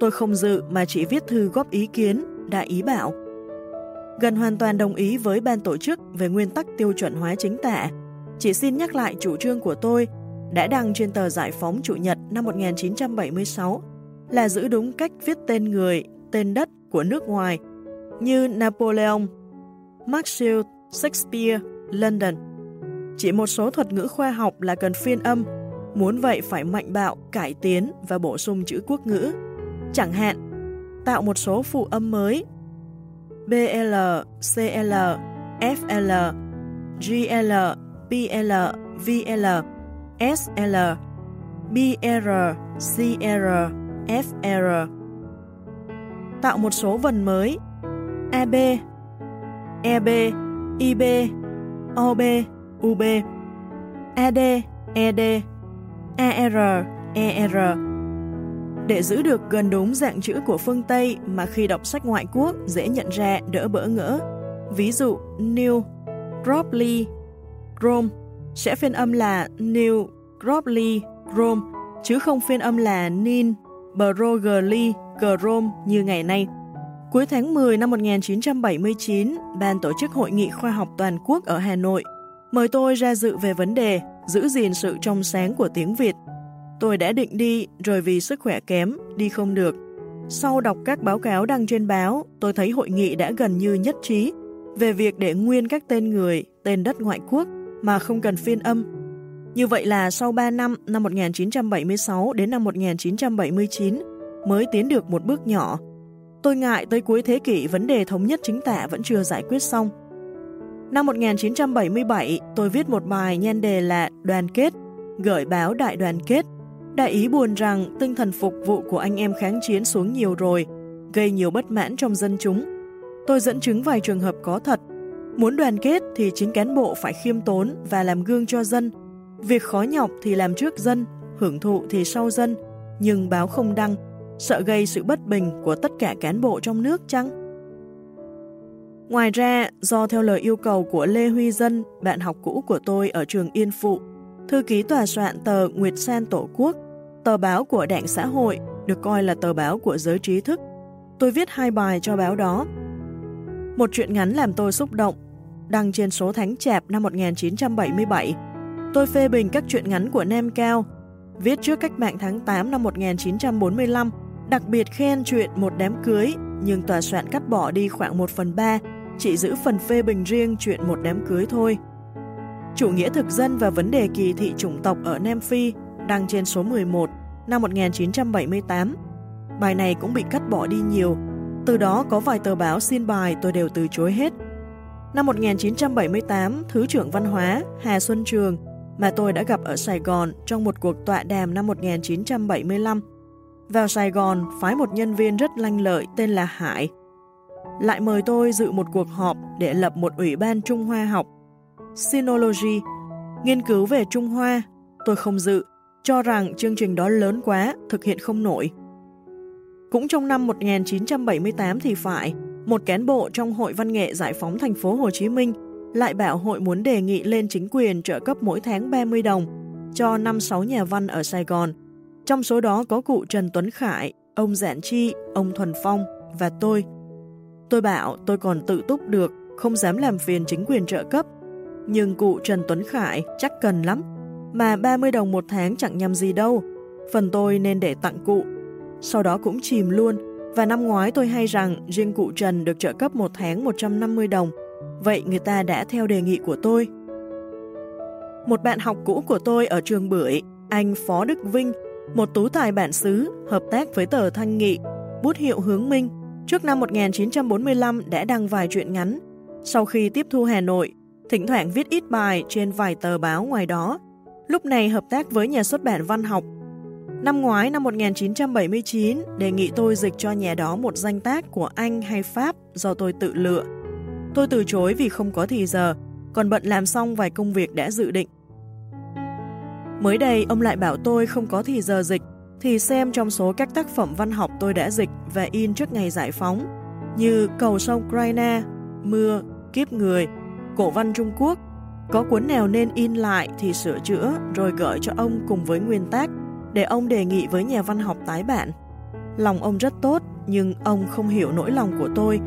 Tôi không dự mà chỉ viết thư góp ý kiến, đại ý bảo. Gần hoàn toàn đồng ý với ban tổ chức về nguyên tắc tiêu chuẩn hóa chính tả. Chỉ xin nhắc lại chủ trương của tôi đã đăng trên tờ Giải phóng Chủ nhật năm 1976 là giữ đúng cách viết tên người, tên đất của nước ngoài như Napoleon, Maxwell, Shakespeare, London. Chỉ một số thuật ngữ khoa học là cần phiên âm, muốn vậy phải mạnh bạo, cải tiến và bổ sung chữ quốc ngữ. Chẳng hạn, tạo một số phụ âm mới BL, CL, FL, GL, PL, VL, SL, BR, CR, FR. Tạo một số vần mới AB, EB, IB, OB, UB, AD, ED, AR, ER để giữ được gần đúng dạng chữ của phương Tây mà khi đọc sách ngoại quốc dễ nhận ra đỡ bỡ ngỡ. Ví dụ New, Groply, Rome sẽ phiên âm là New, Groply, Grom chứ không phiên âm là Nin, Brogli, Grom như ngày nay. Cuối tháng 10 năm 1979, Ban tổ chức Hội nghị Khoa học Toàn quốc ở Hà Nội mời tôi ra dự về vấn đề giữ gìn sự trong sáng của tiếng Việt Tôi đã định đi, rồi vì sức khỏe kém, đi không được. Sau đọc các báo cáo đăng trên báo, tôi thấy hội nghị đã gần như nhất trí về việc để nguyên các tên người, tên đất ngoại quốc mà không cần phiên âm. Như vậy là sau 3 năm, năm 1976 đến năm 1979, mới tiến được một bước nhỏ. Tôi ngại tới cuối thế kỷ vấn đề thống nhất chính tả vẫn chưa giải quyết xong. Năm 1977, tôi viết một bài nhan đề là Đoàn kết, gửi báo Đại đoàn kết Đại ý buồn rằng tinh thần phục vụ của anh em kháng chiến xuống nhiều rồi, gây nhiều bất mãn trong dân chúng. Tôi dẫn chứng vài trường hợp có thật. Muốn đoàn kết thì chính cán bộ phải khiêm tốn và làm gương cho dân. Việc khó nhọc thì làm trước dân, hưởng thụ thì sau dân, nhưng báo không đăng, sợ gây sự bất bình của tất cả cán bộ trong nước chăng? Ngoài ra, do theo lời yêu cầu của Lê Huy Dân, bạn học cũ của tôi ở trường Yên Phụ, thư ký tòa soạn tờ Nguyệt San Tổ quốc, Tờ báo của đảng xã hội được coi là tờ báo của giới trí thức. Tôi viết hai bài cho báo đó. Một chuyện ngắn làm tôi xúc động, đăng trên số tháng chạp năm 1977. Tôi phê bình các truyện ngắn của Nam Cao, viết trước cách mạng tháng 8 năm 1945, đặc biệt khen chuyện một đám cưới, nhưng tòa soạn cắt bỏ đi khoảng 1 phần 3, chỉ giữ phần phê bình riêng chuyện một đám cưới thôi. Chủ nghĩa thực dân và vấn đề kỳ thị chủng tộc ở Nam Phi đăng trên số 11 năm 1978. Bài này cũng bị cắt bỏ đi nhiều, từ đó có vài tờ báo xin bài tôi đều từ chối hết. Năm 1978, Thứ trưởng Văn hóa Hà Xuân Trường mà tôi đã gặp ở Sài Gòn trong một cuộc tọa đàm năm 1975. Vào Sài Gòn, phái một nhân viên rất lanh lợi tên là Hải. Lại mời tôi dự một cuộc họp để lập một ủy ban Trung Hoa học, Sinology, nghiên cứu về Trung Hoa. Tôi không dự, cho rằng chương trình đó lớn quá, thực hiện không nổi. Cũng trong năm 1978 thì phải, một cán bộ trong Hội Văn nghệ Giải phóng thành phố Hồ Chí Minh lại bảo hội muốn đề nghị lên chính quyền trợ cấp mỗi tháng 30 đồng cho 5-6 nhà văn ở Sài Gòn. Trong số đó có cụ Trần Tuấn Khải, ông Giản Chi, ông Thuần Phong và tôi. Tôi bảo tôi còn tự túc được, không dám làm phiền chính quyền trợ cấp. Nhưng cụ Trần Tuấn Khải chắc cần lắm, mà 30 đồng một tháng chẳng nhầm gì đâu, phần tôi nên để tặng cụ. Sau đó cũng chìm luôn, và năm ngoái tôi hay rằng riêng cụ Trần được trợ cấp một tháng 150 đồng, vậy người ta đã theo đề nghị của tôi. Một bạn học cũ của tôi ở trường Bưởi, anh Phó Đức Vinh, một tú tài bản xứ, hợp tác với tờ Thanh Nghị, bút hiệu hướng minh, trước năm 1945 đã đăng vài truyện ngắn. Sau khi tiếp thu Hà Nội, thỉnh thoảng viết ít bài trên vài tờ báo ngoài đó, lúc này hợp tác với nhà xuất bản văn học. Năm ngoái năm 1979, đề nghị tôi dịch cho nhà đó một danh tác của Anh hay Pháp do tôi tự lựa. Tôi từ chối vì không có thì giờ, còn bận làm xong vài công việc đã dự định. Mới đây, ông lại bảo tôi không có thì giờ dịch, thì xem trong số các tác phẩm văn học tôi đã dịch và in trước ngày giải phóng, như Cầu sông Ukraine, Mưa, Kiếp Người, Cổ văn Trung Quốc, có cuốn nào nên in lại thì sửa chữa rồi gửi cho ông cùng với nguyên tác để ông đề nghị với nhà văn học tái bản. Lòng ông rất tốt nhưng ông không hiểu nỗi lòng của tôi.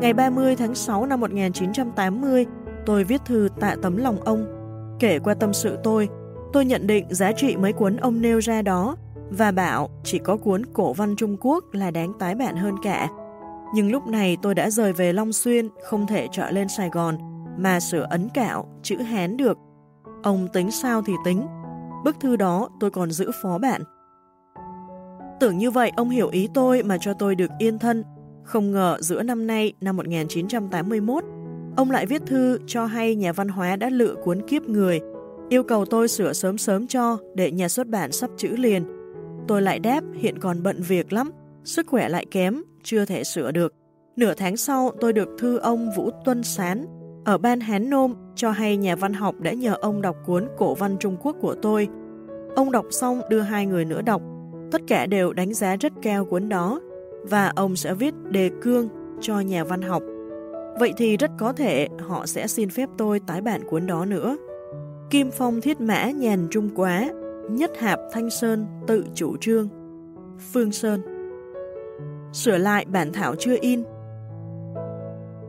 Ngày 30 tháng 6 năm 1980, tôi viết thư tạ tấm lòng ông. Kể qua tâm sự tôi, tôi nhận định giá trị mấy cuốn ông nêu ra đó và bảo chỉ có cuốn cổ văn Trung Quốc là đáng tái bản hơn cả. Nhưng lúc này tôi đã rời về Long Xuyên, không thể trở lên Sài Gòn, mà sửa ấn cạo, chữ Hán được. Ông tính sao thì tính. Bức thư đó tôi còn giữ phó bạn. Tưởng như vậy ông hiểu ý tôi mà cho tôi được yên thân. Không ngờ giữa năm nay, năm 1981, ông lại viết thư cho hay nhà văn hóa đã lựa cuốn kiếp người, yêu cầu tôi sửa sớm sớm cho để nhà xuất bản sắp chữ liền. Tôi lại đáp hiện còn bận việc lắm, sức khỏe lại kém, chưa thể sửa được. Nửa tháng sau tôi được thư ông Vũ Tuân Sán ở ban Hán Nôm cho hay nhà văn học đã nhờ ông đọc cuốn cổ văn Trung Quốc của tôi. Ông đọc xong đưa hai người nữa đọc, tất cả đều đánh giá rất cao cuốn đó và ông sẽ viết đề cương cho nhà văn học. Vậy thì rất có thể họ sẽ xin phép tôi tái bản cuốn đó nữa. Kim Phong Thiết Mã Nhàn Trung Quá, Nhất Hạp Thanh Sơn tự chủ trương. Phương Sơn Sửa lại bản thảo chưa in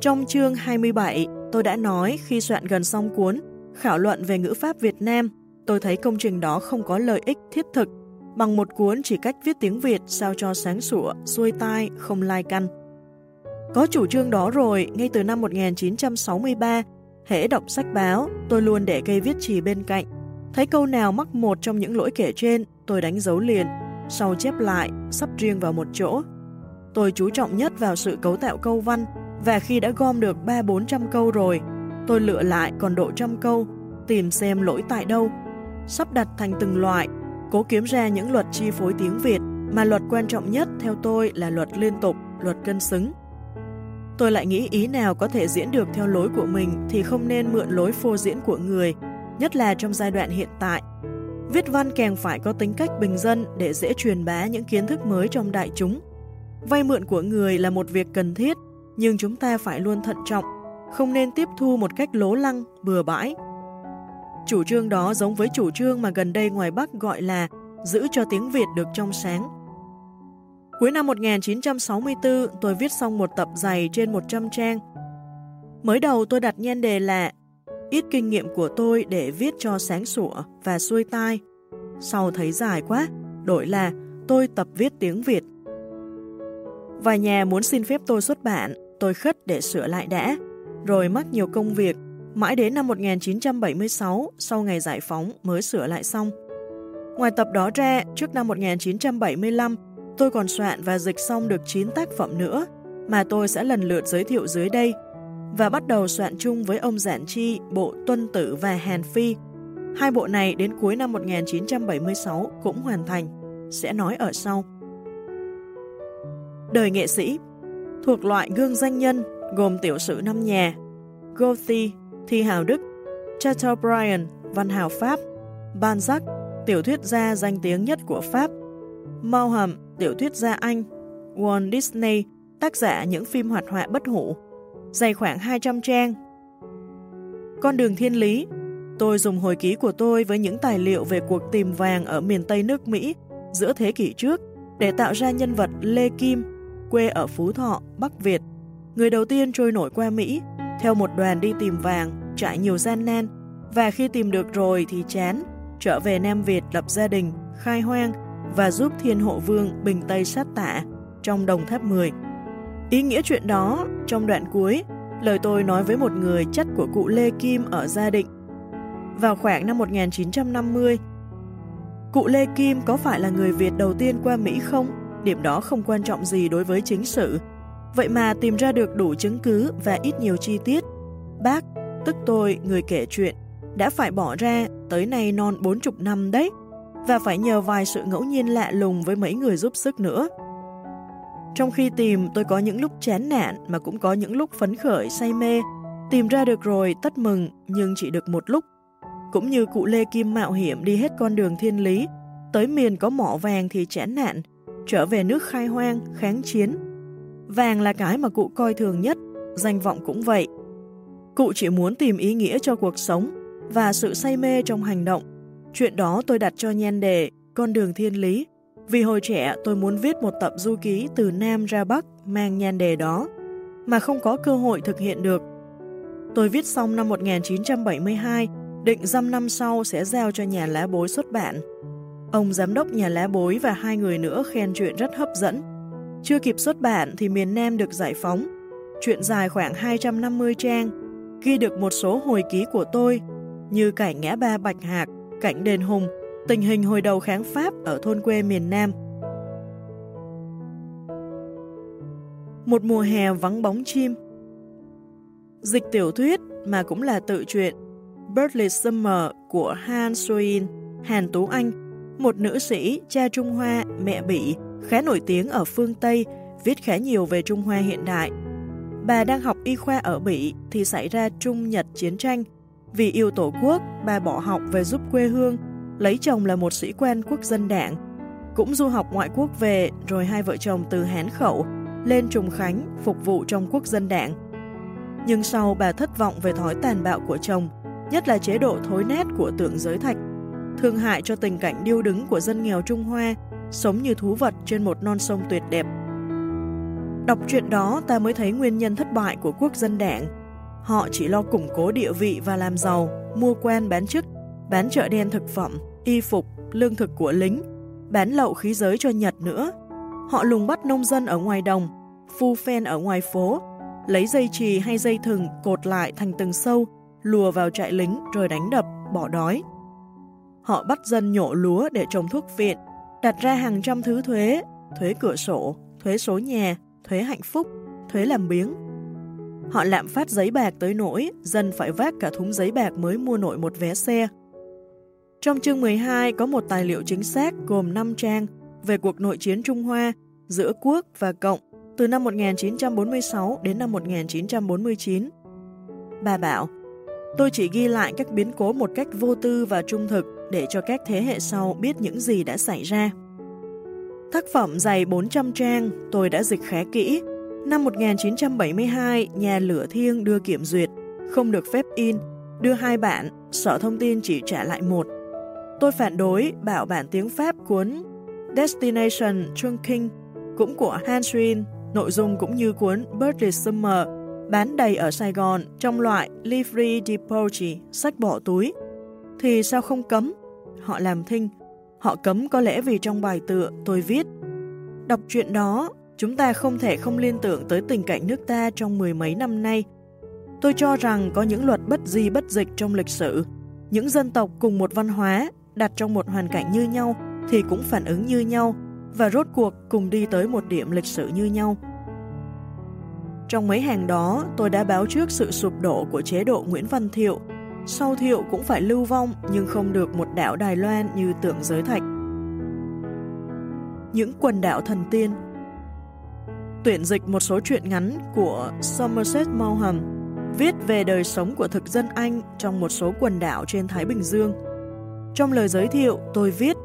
Trong chương 27, tôi đã nói khi soạn gần xong cuốn Khảo luận về ngữ pháp Việt Nam, tôi thấy công trình đó không có lợi ích thiết thực bằng một cuốn chỉ cách viết tiếng Việt sao cho sáng sủa, xuôi tai, không lai căn. Có chủ trương đó rồi, ngay từ năm 1963, hễ đọc sách báo, tôi luôn để cây viết chì bên cạnh. Thấy câu nào mắc một trong những lỗi kể trên, tôi đánh dấu liền, sau chép lại, sắp riêng vào một chỗ. Tôi chú trọng nhất vào sự cấu tạo câu văn, và khi đã gom được 3-400 câu rồi, tôi lựa lại còn độ trăm câu, tìm xem lỗi tại đâu, sắp đặt thành từng loại, cố kiếm ra những luật chi phối tiếng Việt mà luật quan trọng nhất theo tôi là luật liên tục, luật cân xứng. Tôi lại nghĩ ý nào có thể diễn được theo lối của mình thì không nên mượn lối phô diễn của người, nhất là trong giai đoạn hiện tại. Viết văn càng phải có tính cách bình dân để dễ truyền bá những kiến thức mới trong đại chúng. Vay mượn của người là một việc cần thiết, nhưng chúng ta phải luôn thận trọng, không nên tiếp thu một cách lố lăng, bừa bãi. Chủ trương đó giống với chủ trương mà gần đây ngoài Bắc gọi là giữ cho tiếng Việt được trong sáng. Cuối năm 1964, tôi viết xong một tập dày trên 100 trang. Mới đầu tôi đặt nhan đề là ít kinh nghiệm của tôi để viết cho sáng sủa và xuôi tai. Sau thấy dài quá, đổi là tôi tập viết tiếng Việt. Vài nhà muốn xin phép tôi xuất bản, tôi khất để sửa lại đã, rồi mắc nhiều công việc, mãi đến năm 1976, sau ngày giải phóng mới sửa lại xong. Ngoài tập đó ra, trước năm 1975, tôi còn soạn và dịch xong được 9 tác phẩm nữa, mà tôi sẽ lần lượt giới thiệu dưới đây, và bắt đầu soạn chung với ông Giản Chi, bộ Tuân Tử và Hàn Phi. Hai bộ này đến cuối năm 1976 cũng hoàn thành, sẽ nói ở sau. Đời nghệ sĩ Thuộc loại gương danh nhân gồm tiểu sử năm nhà, Goethe, Thi Hào Đức, Chateaubriand, văn hào Pháp, Balzac, tiểu thuyết gia danh tiếng nhất của Pháp, Maugham, tiểu thuyết gia Anh, Walt Disney, tác giả những phim hoạt họa bất hủ, dày khoảng 200 trang. Con đường thiên lý, tôi dùng hồi ký của tôi với những tài liệu về cuộc tìm vàng ở miền Tây nước Mỹ giữa thế kỷ trước để tạo ra nhân vật Lê Kim, quê ở Phú Thọ, Bắc Việt, người đầu tiên trôi nổi qua Mỹ, theo một đoàn đi tìm vàng, trải nhiều gian nan, và khi tìm được rồi thì chán, trở về Nam Việt lập gia đình, khai hoang và giúp Thiên Hộ Vương bình Tây sát tạ trong Đồng Tháp 10. Ý nghĩa chuyện đó, trong đoạn cuối, lời tôi nói với một người chất của cụ Lê Kim ở Gia Định. Vào khoảng năm 1950, cụ Lê Kim có phải là người Việt đầu tiên qua Mỹ không? Điểm đó không quan trọng gì đối với chính sự. Vậy mà tìm ra được đủ chứng cứ và ít nhiều chi tiết. Bác, tức tôi, người kể chuyện, đã phải bỏ ra tới nay non 40 năm đấy, và phải nhờ vài sự ngẫu nhiên lạ lùng với mấy người giúp sức nữa. Trong khi tìm, tôi có những lúc chán nản mà cũng có những lúc phấn khởi, say mê. Tìm ra được rồi, tất mừng, nhưng chỉ được một lúc. Cũng như cụ Lê Kim mạo hiểm đi hết con đường thiên lý, tới miền có mỏ vàng thì chán nản, trở về nước khai hoang, kháng chiến. Vàng là cái mà cụ coi thường nhất, danh vọng cũng vậy. Cụ chỉ muốn tìm ý nghĩa cho cuộc sống và sự say mê trong hành động. Chuyện đó tôi đặt cho nhan đề Con đường thiên lý vì hồi trẻ tôi muốn viết một tập du ký từ Nam ra Bắc mang nhan đề đó, mà không có cơ hội thực hiện được. Tôi viết xong năm 1972, định dăm năm sau sẽ giao cho nhà lá bối xuất bản. Ông giám đốc nhà lá bối và hai người nữa khen chuyện rất hấp dẫn. Chưa kịp xuất bản thì miền Nam được giải phóng. Chuyện dài khoảng 250 trang, ghi được một số hồi ký của tôi, như cảnh ngã ba Bạch Hạc, cảnh đền Hùng, tình hình hồi đầu kháng Pháp ở thôn quê miền Nam. Một mùa hè vắng bóng chim Dịch tiểu thuyết mà cũng là tự truyện Birdly Summer của Han Soin, Hàn Tú Anh, một nữ sĩ, cha Trung Hoa, mẹ Bỉ, khá nổi tiếng ở phương Tây, viết khá nhiều về Trung Hoa hiện đại. Bà đang học y khoa ở Bỉ thì xảy ra Trung Nhật chiến tranh. Vì yêu tổ quốc, bà bỏ học về giúp quê hương, lấy chồng là một sĩ quan quốc dân đảng. Cũng du học ngoại quốc về rồi hai vợ chồng từ Hán Khẩu lên Trùng Khánh phục vụ trong quốc dân đảng. Nhưng sau bà thất vọng về thói tàn bạo của chồng, nhất là chế độ thối nét của tượng giới thạch, thương hại cho tình cảnh điêu đứng của dân nghèo Trung Hoa, sống như thú vật trên một non sông tuyệt đẹp. Đọc chuyện đó ta mới thấy nguyên nhân thất bại của quốc dân đảng. Họ chỉ lo củng cố địa vị và làm giàu, mua quen bán chức, bán chợ đen thực phẩm, y phục, lương thực của lính, bán lậu khí giới cho Nhật nữa. Họ lùng bắt nông dân ở ngoài đồng, phu phen ở ngoài phố, lấy dây chì hay dây thừng cột lại thành từng sâu, lùa vào trại lính rồi đánh đập, bỏ đói. Họ bắt dân nhổ lúa để trồng thuốc viện, đặt ra hàng trăm thứ thuế, thuế cửa sổ, thuế số nhà, thuế hạnh phúc, thuế làm biếng. Họ lạm phát giấy bạc tới nỗi dân phải vác cả thúng giấy bạc mới mua nổi một vé xe. Trong chương 12 có một tài liệu chính xác gồm 5 trang về cuộc nội chiến Trung Hoa giữa quốc và cộng từ năm 1946 đến năm 1949. Bà bảo, tôi chỉ ghi lại các biến cố một cách vô tư và trung thực để cho các thế hệ sau biết những gì đã xảy ra. Tác phẩm dày 400 trang tôi đã dịch khá kỹ. Năm 1972, nhà Lửa Thiêng đưa kiểm duyệt, không được phép in, đưa hai bản, Sở Thông tin chỉ trả lại một. Tôi phản đối, bảo bản tiếng Pháp cuốn Destination Chungking, cũng của Hans Rin, nội dung cũng như cuốn Birdly Summer, bán đầy ở Sài Gòn trong loại Livre de sách bỏ túi. Thì sao không cấm? Họ làm thinh, Họ cấm có lẽ vì trong bài tựa tôi viết. Đọc chuyện đó, chúng ta không thể không liên tưởng tới tình cảnh nước ta trong mười mấy năm nay. Tôi cho rằng có những luật bất di bất dịch trong lịch sử. Những dân tộc cùng một văn hóa, đặt trong một hoàn cảnh như nhau thì cũng phản ứng như nhau và rốt cuộc cùng đi tới một điểm lịch sử như nhau. Trong mấy hàng đó, tôi đã báo trước sự sụp đổ của chế độ Nguyễn Văn Thiệu sau thiệu cũng phải lưu vong nhưng không được một đảo Đài Loan như tượng giới thạch. Những quần đảo thần tiên Tuyển dịch một số truyện ngắn của Somerset Maugham viết về đời sống của thực dân Anh trong một số quần đảo trên Thái Bình Dương. Trong lời giới thiệu, tôi viết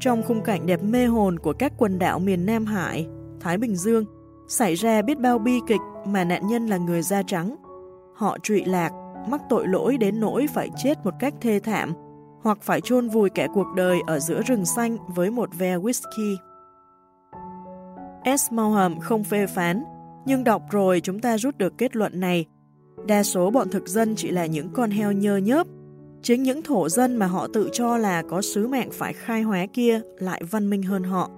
Trong khung cảnh đẹp mê hồn của các quần đảo miền Nam Hải, Thái Bình Dương, xảy ra biết bao bi kịch mà nạn nhân là người da trắng. Họ trụy lạc, mắc tội lỗi đến nỗi phải chết một cách thê thảm, hoặc phải chôn vùi kẻ cuộc đời ở giữa rừng xanh với một ve whisky. S. Maugham không phê phán, nhưng đọc rồi chúng ta rút được kết luận này. Đa số bọn thực dân chỉ là những con heo nhơ nhớp. Chính những thổ dân mà họ tự cho là có sứ mạng phải khai hóa kia lại văn minh hơn họ.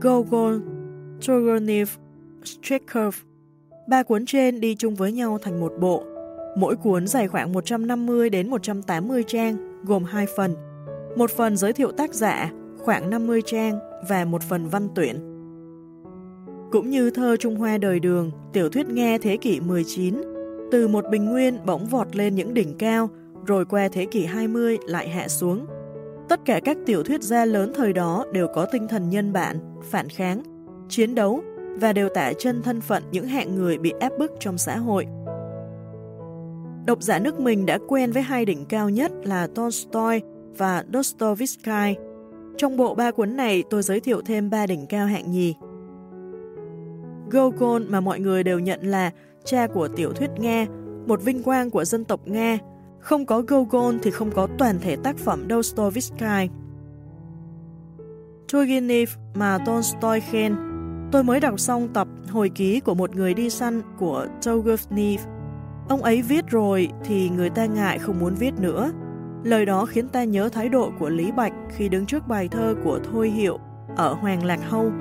Gogol, Turgenev, Strekhov, ba cuốn trên đi chung với nhau thành một bộ, Mỗi cuốn dài khoảng 150 đến 180 trang, gồm hai phần. Một phần giới thiệu tác giả, khoảng 50 trang và một phần văn tuyển. Cũng như thơ Trung Hoa đời đường, tiểu thuyết nghe thế kỷ 19, từ một bình nguyên bỗng vọt lên những đỉnh cao, rồi qua thế kỷ 20 lại hạ xuống. Tất cả các tiểu thuyết gia lớn thời đó đều có tinh thần nhân bản, phản kháng, chiến đấu và đều tả chân thân phận những hạng người bị ép bức trong xã hội. Độc giả nước mình đã quen với hai đỉnh cao nhất là Tolstoy và Dostoevsky. Trong bộ ba cuốn này, tôi giới thiệu thêm ba đỉnh cao hạng nhì. Gogol mà mọi người đều nhận là cha của tiểu thuyết Nga, một vinh quang của dân tộc Nga. Không có Gogol thì không có toàn thể tác phẩm Dostoevsky. Turgenev mà Tolstoy khen. Tôi mới đọc xong tập Hồi ký của một người đi săn của Turgenev Ông ấy viết rồi thì người ta ngại không muốn viết nữa. Lời đó khiến ta nhớ thái độ của Lý Bạch khi đứng trước bài thơ của Thôi Hiệu ở Hoàng Lạc Hâu.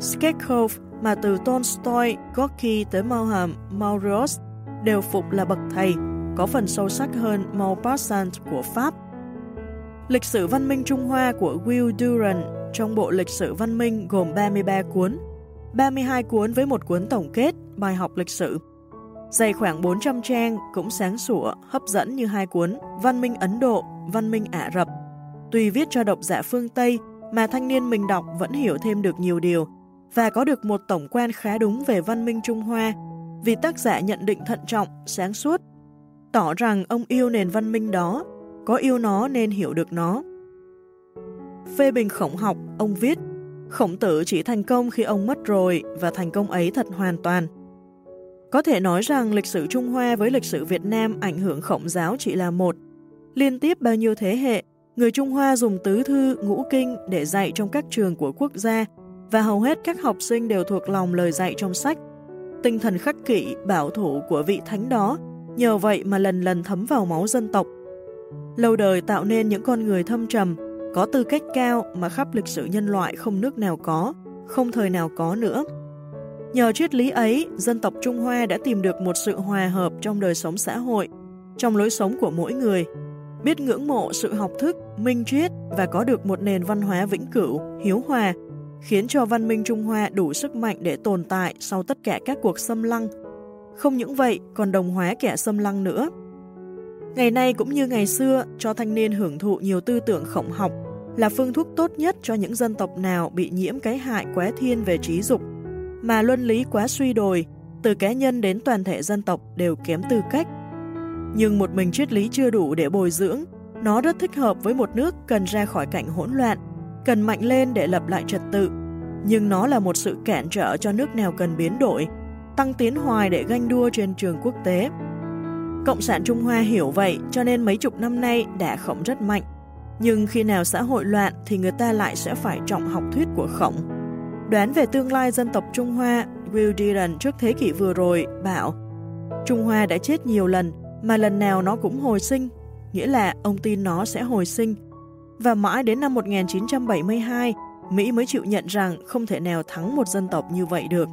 Skekhov mà từ Tolstoy, Gorky tới Mauham, Maurius đều phục là bậc thầy, có phần sâu sắc hơn Maupassant của Pháp. Lịch sử văn minh Trung Hoa của Will Durant trong bộ lịch sử văn minh gồm 33 cuốn, 32 cuốn với một cuốn tổng kết, bài học lịch sử. Dày khoảng 400 trang, cũng sáng sủa, hấp dẫn như hai cuốn Văn minh Ấn Độ, Văn minh Ả Rập. Tuy viết cho độc giả phương Tây, mà thanh niên mình đọc vẫn hiểu thêm được nhiều điều và có được một tổng quan khá đúng về văn minh Trung Hoa vì tác giả nhận định thận trọng, sáng suốt, tỏ rằng ông yêu nền văn minh đó, có yêu nó nên hiểu được nó. Phê bình khổng học, ông viết, khổng tử chỉ thành công khi ông mất rồi và thành công ấy thật hoàn toàn. Có thể nói rằng lịch sử Trung Hoa với lịch sử Việt Nam ảnh hưởng khổng giáo chỉ là một. Liên tiếp bao nhiêu thế hệ, người Trung Hoa dùng tứ thư, ngũ kinh để dạy trong các trường của quốc gia và hầu hết các học sinh đều thuộc lòng lời dạy trong sách. Tinh thần khắc kỷ, bảo thủ của vị thánh đó, nhờ vậy mà lần lần thấm vào máu dân tộc. Lâu đời tạo nên những con người thâm trầm, có tư cách cao mà khắp lịch sử nhân loại không nước nào có, không thời nào có nữa. Nhờ triết lý ấy, dân tộc Trung Hoa đã tìm được một sự hòa hợp trong đời sống xã hội, trong lối sống của mỗi người, biết ngưỡng mộ sự học thức, minh triết và có được một nền văn hóa vĩnh cửu, hiếu hòa, khiến cho văn minh Trung Hoa đủ sức mạnh để tồn tại sau tất cả các cuộc xâm lăng. Không những vậy, còn đồng hóa kẻ xâm lăng nữa. Ngày nay cũng như ngày xưa, cho thanh niên hưởng thụ nhiều tư tưởng khổng học là phương thuốc tốt nhất cho những dân tộc nào bị nhiễm cái hại quá thiên về trí dục, mà luân lý quá suy đồi, từ cá nhân đến toàn thể dân tộc đều kém tư cách. Nhưng một mình triết lý chưa đủ để bồi dưỡng, nó rất thích hợp với một nước cần ra khỏi cảnh hỗn loạn, cần mạnh lên để lập lại trật tự, nhưng nó là một sự cản trở cho nước nào cần biến đổi, tăng tiến hoài để ganh đua trên trường quốc tế. Cộng sản Trung Hoa hiểu vậy cho nên mấy chục năm nay đã khổng rất mạnh. Nhưng khi nào xã hội loạn thì người ta lại sẽ phải trọng học thuyết của khổng. Đoán về tương lai dân tộc Trung Hoa, Will Dillon trước thế kỷ vừa rồi bảo Trung Hoa đã chết nhiều lần mà lần nào nó cũng hồi sinh, nghĩa là ông tin nó sẽ hồi sinh. Và mãi đến năm 1972, Mỹ mới chịu nhận rằng không thể nào thắng một dân tộc như vậy được.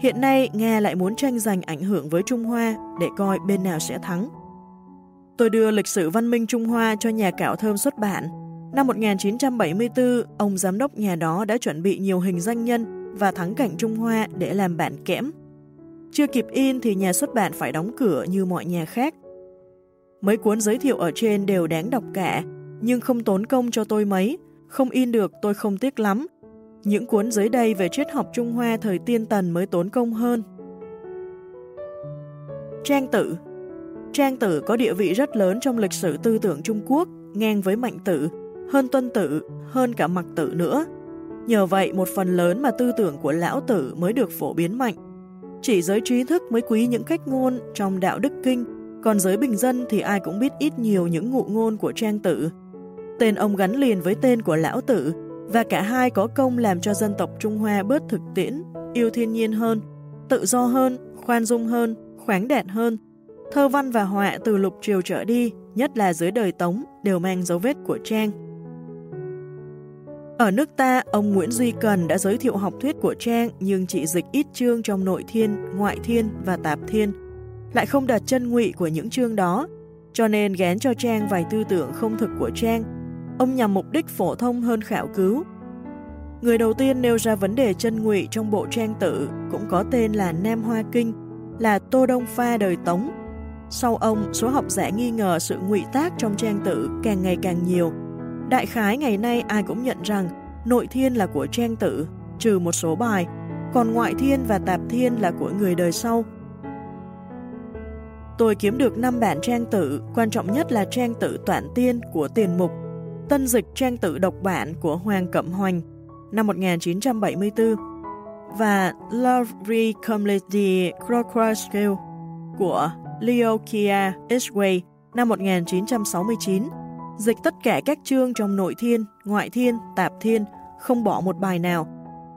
Hiện nay, Nga lại muốn tranh giành ảnh hưởng với Trung Hoa để coi bên nào sẽ thắng. Tôi đưa lịch sử văn minh Trung Hoa cho nhà cạo thơm xuất bản. Năm 1974, ông giám đốc nhà đó đã chuẩn bị nhiều hình danh nhân và thắng cảnh Trung Hoa để làm bản kẽm. Chưa kịp in thì nhà xuất bản phải đóng cửa như mọi nhà khác. Mấy cuốn giới thiệu ở trên đều đáng đọc cả, nhưng không tốn công cho tôi mấy, không in được tôi không tiếc lắm. Những cuốn dưới đây về triết học Trung Hoa thời tiên tần mới tốn công hơn. Trang tử Trang tử có địa vị rất lớn trong lịch sử tư tưởng Trung Quốc, ngang với mạnh tử, hơn tuân tử, hơn cả mặc tử nữa. Nhờ vậy một phần lớn mà tư tưởng của lão tử mới được phổ biến mạnh. Chỉ giới trí thức mới quý những cách ngôn trong đạo đức kinh, còn giới bình dân thì ai cũng biết ít nhiều những ngụ ngôn của trang tử. Tên ông gắn liền với tên của lão tử, và cả hai có công làm cho dân tộc Trung Hoa bớt thực tiễn, yêu thiên nhiên hơn, tự do hơn, khoan dung hơn, khoáng đạt hơn. Thơ văn và họa từ lục triều trở đi, nhất là dưới đời Tống, đều mang dấu vết của Trang. Ở nước ta, ông Nguyễn Duy Cần đã giới thiệu học thuyết của Trang nhưng chỉ dịch ít chương trong nội thiên, ngoại thiên và tạp thiên, lại không đặt chân ngụy của những chương đó, cho nên gán cho Trang vài tư tưởng không thực của Trang Ông nhằm mục đích phổ thông hơn khảo cứu. Người đầu tiên nêu ra vấn đề chân ngụy trong bộ trang tự cũng có tên là Nam Hoa Kinh, là Tô Đông Pha đời Tống. Sau ông, số học giả nghi ngờ sự ngụy tác trong trang tự càng ngày càng nhiều. Đại khái ngày nay ai cũng nhận rằng nội thiên là của trang tử, trừ một số bài, còn ngoại thiên và tạp thiên là của người đời sau. Tôi kiếm được 5 bản trang tử, quan trọng nhất là trang tử toản tiên của tiền mục Tân dịch trang tự độc bản của Hoàng Cẩm Hoành năm 1974 và Love Comedy Crocodile của Leo Kia Isway năm 1969 dịch tất cả các chương trong nội thiên, ngoại thiên, tạp thiên, không bỏ một bài nào.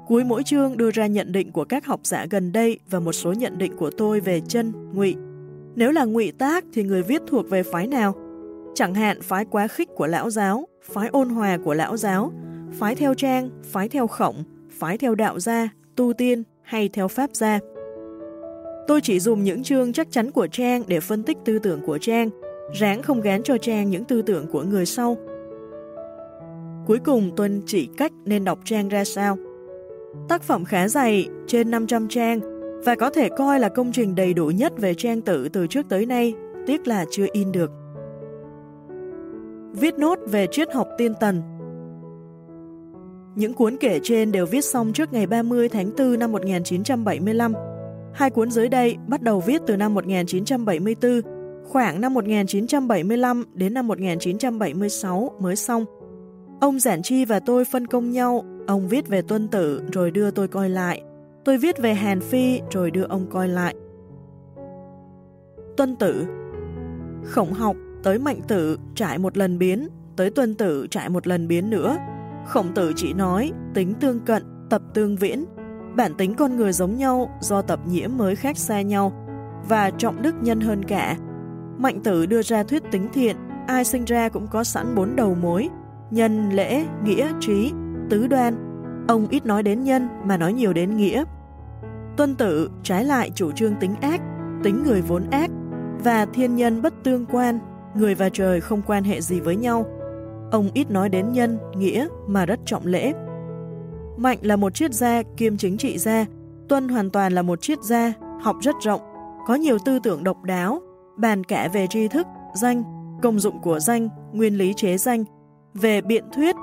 Cuối mỗi chương đưa ra nhận định của các học giả gần đây và một số nhận định của tôi về chân, ngụy. Nếu là ngụy tác thì người viết thuộc về phái nào? Chẳng hạn phái quá khích của lão giáo, phái ôn hòa của lão giáo, phái theo trang, phái theo khổng, phái theo đạo gia, tu tiên hay theo pháp gia. Tôi chỉ dùng những chương chắc chắn của Trang để phân tích tư tưởng của Trang, ráng không gán cho Trang những tư tưởng của người sau. Cuối cùng Tuân chỉ cách nên đọc Trang ra sao. Tác phẩm khá dày, trên 500 trang, và có thể coi là công trình đầy đủ nhất về Trang tự từ trước tới nay, tiếc là chưa in được. Viết nốt về triết học tiên tần Những cuốn kể trên đều viết xong trước ngày 30 tháng 4 năm 1975. Hai cuốn dưới đây bắt đầu viết từ năm 1974, khoảng năm 1975 đến năm 1976 mới xong. Ông Giản Chi và tôi phân công nhau, ông viết về tuân tử rồi đưa tôi coi lại. Tôi viết về Hàn Phi rồi đưa ông coi lại. Tuân tử Khổng học tới mạnh tử trải một lần biến, tới tuân tử trải một lần biến nữa. Khổng tử chỉ nói tính tương cận, tập tương viễn, bản tính con người giống nhau do tập nhiễm mới khác xa nhau và trọng đức nhân hơn cả. Mạnh tử đưa ra thuyết tính thiện, ai sinh ra cũng có sẵn bốn đầu mối, nhân, lễ, nghĩa, trí, tứ đoan. Ông ít nói đến nhân mà nói nhiều đến nghĩa. Tuân tử trái lại chủ trương tính ác, tính người vốn ác, và thiên nhân bất tương quan, người và trời không quan hệ gì với nhau. Ông ít nói đến nhân, nghĩa mà rất trọng lễ. Mạnh là một triết gia kiêm chính trị gia, Tuân hoàn toàn là một triết gia, học rất rộng, có nhiều tư tưởng độc đáo, bàn cả về tri thức, danh, công dụng của danh, nguyên lý chế danh, về biện thuyết,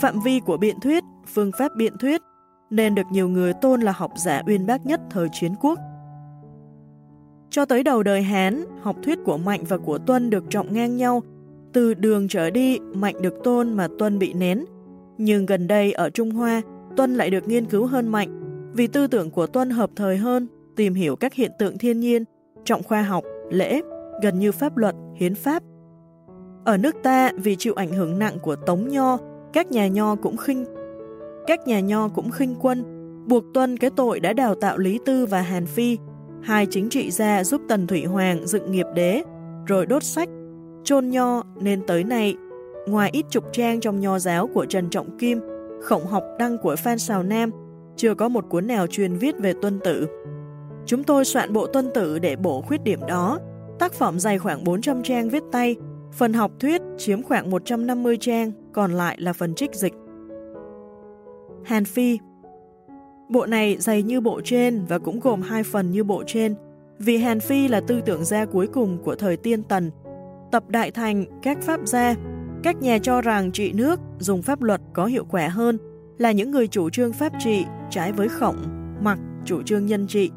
phạm vi của biện thuyết, phương pháp biện thuyết, nên được nhiều người tôn là học giả uyên bác nhất thời chiến quốc. Cho tới đầu đời Hán, học thuyết của Mạnh và của Tuân được trọng ngang nhau. Từ đường trở đi, Mạnh được tôn mà Tuân bị nén. Nhưng gần đây ở Trung Hoa, Tuân lại được nghiên cứu hơn Mạnh, vì tư tưởng của Tuân hợp thời hơn, tìm hiểu các hiện tượng thiên nhiên, trọng khoa học, lễ, gần như pháp luật, hiến pháp. Ở nước ta, vì chịu ảnh hưởng nặng của Tống Nho, các nhà Nho cũng khinh các nhà Nho cũng khinh quân, buộc Tuân cái tội đã đào tạo Lý Tư và Hàn Phi, hai chính trị gia giúp Tần Thủy Hoàng dựng nghiệp đế, rồi đốt sách, chôn nho nên tới nay, ngoài ít chục trang trong nho giáo của Trần Trọng Kim, khổng học đăng của Phan Sào Nam, chưa có một cuốn nào truyền viết về tuân tử. Chúng tôi soạn bộ tuân tử để bổ khuyết điểm đó. Tác phẩm dày khoảng 400 trang viết tay, phần học thuyết chiếm khoảng 150 trang, còn lại là phần trích dịch. Hàn Phi Bộ này dày như bộ trên và cũng gồm hai phần như bộ trên, vì Hàn Phi là tư tưởng gia cuối cùng của thời tiên tần. Tập Đại Thành, các pháp gia, các nhà cho rằng trị nước dùng pháp luật có hiệu quả hơn là những người chủ trương pháp trị trái với khổng, mặc chủ trương nhân trị.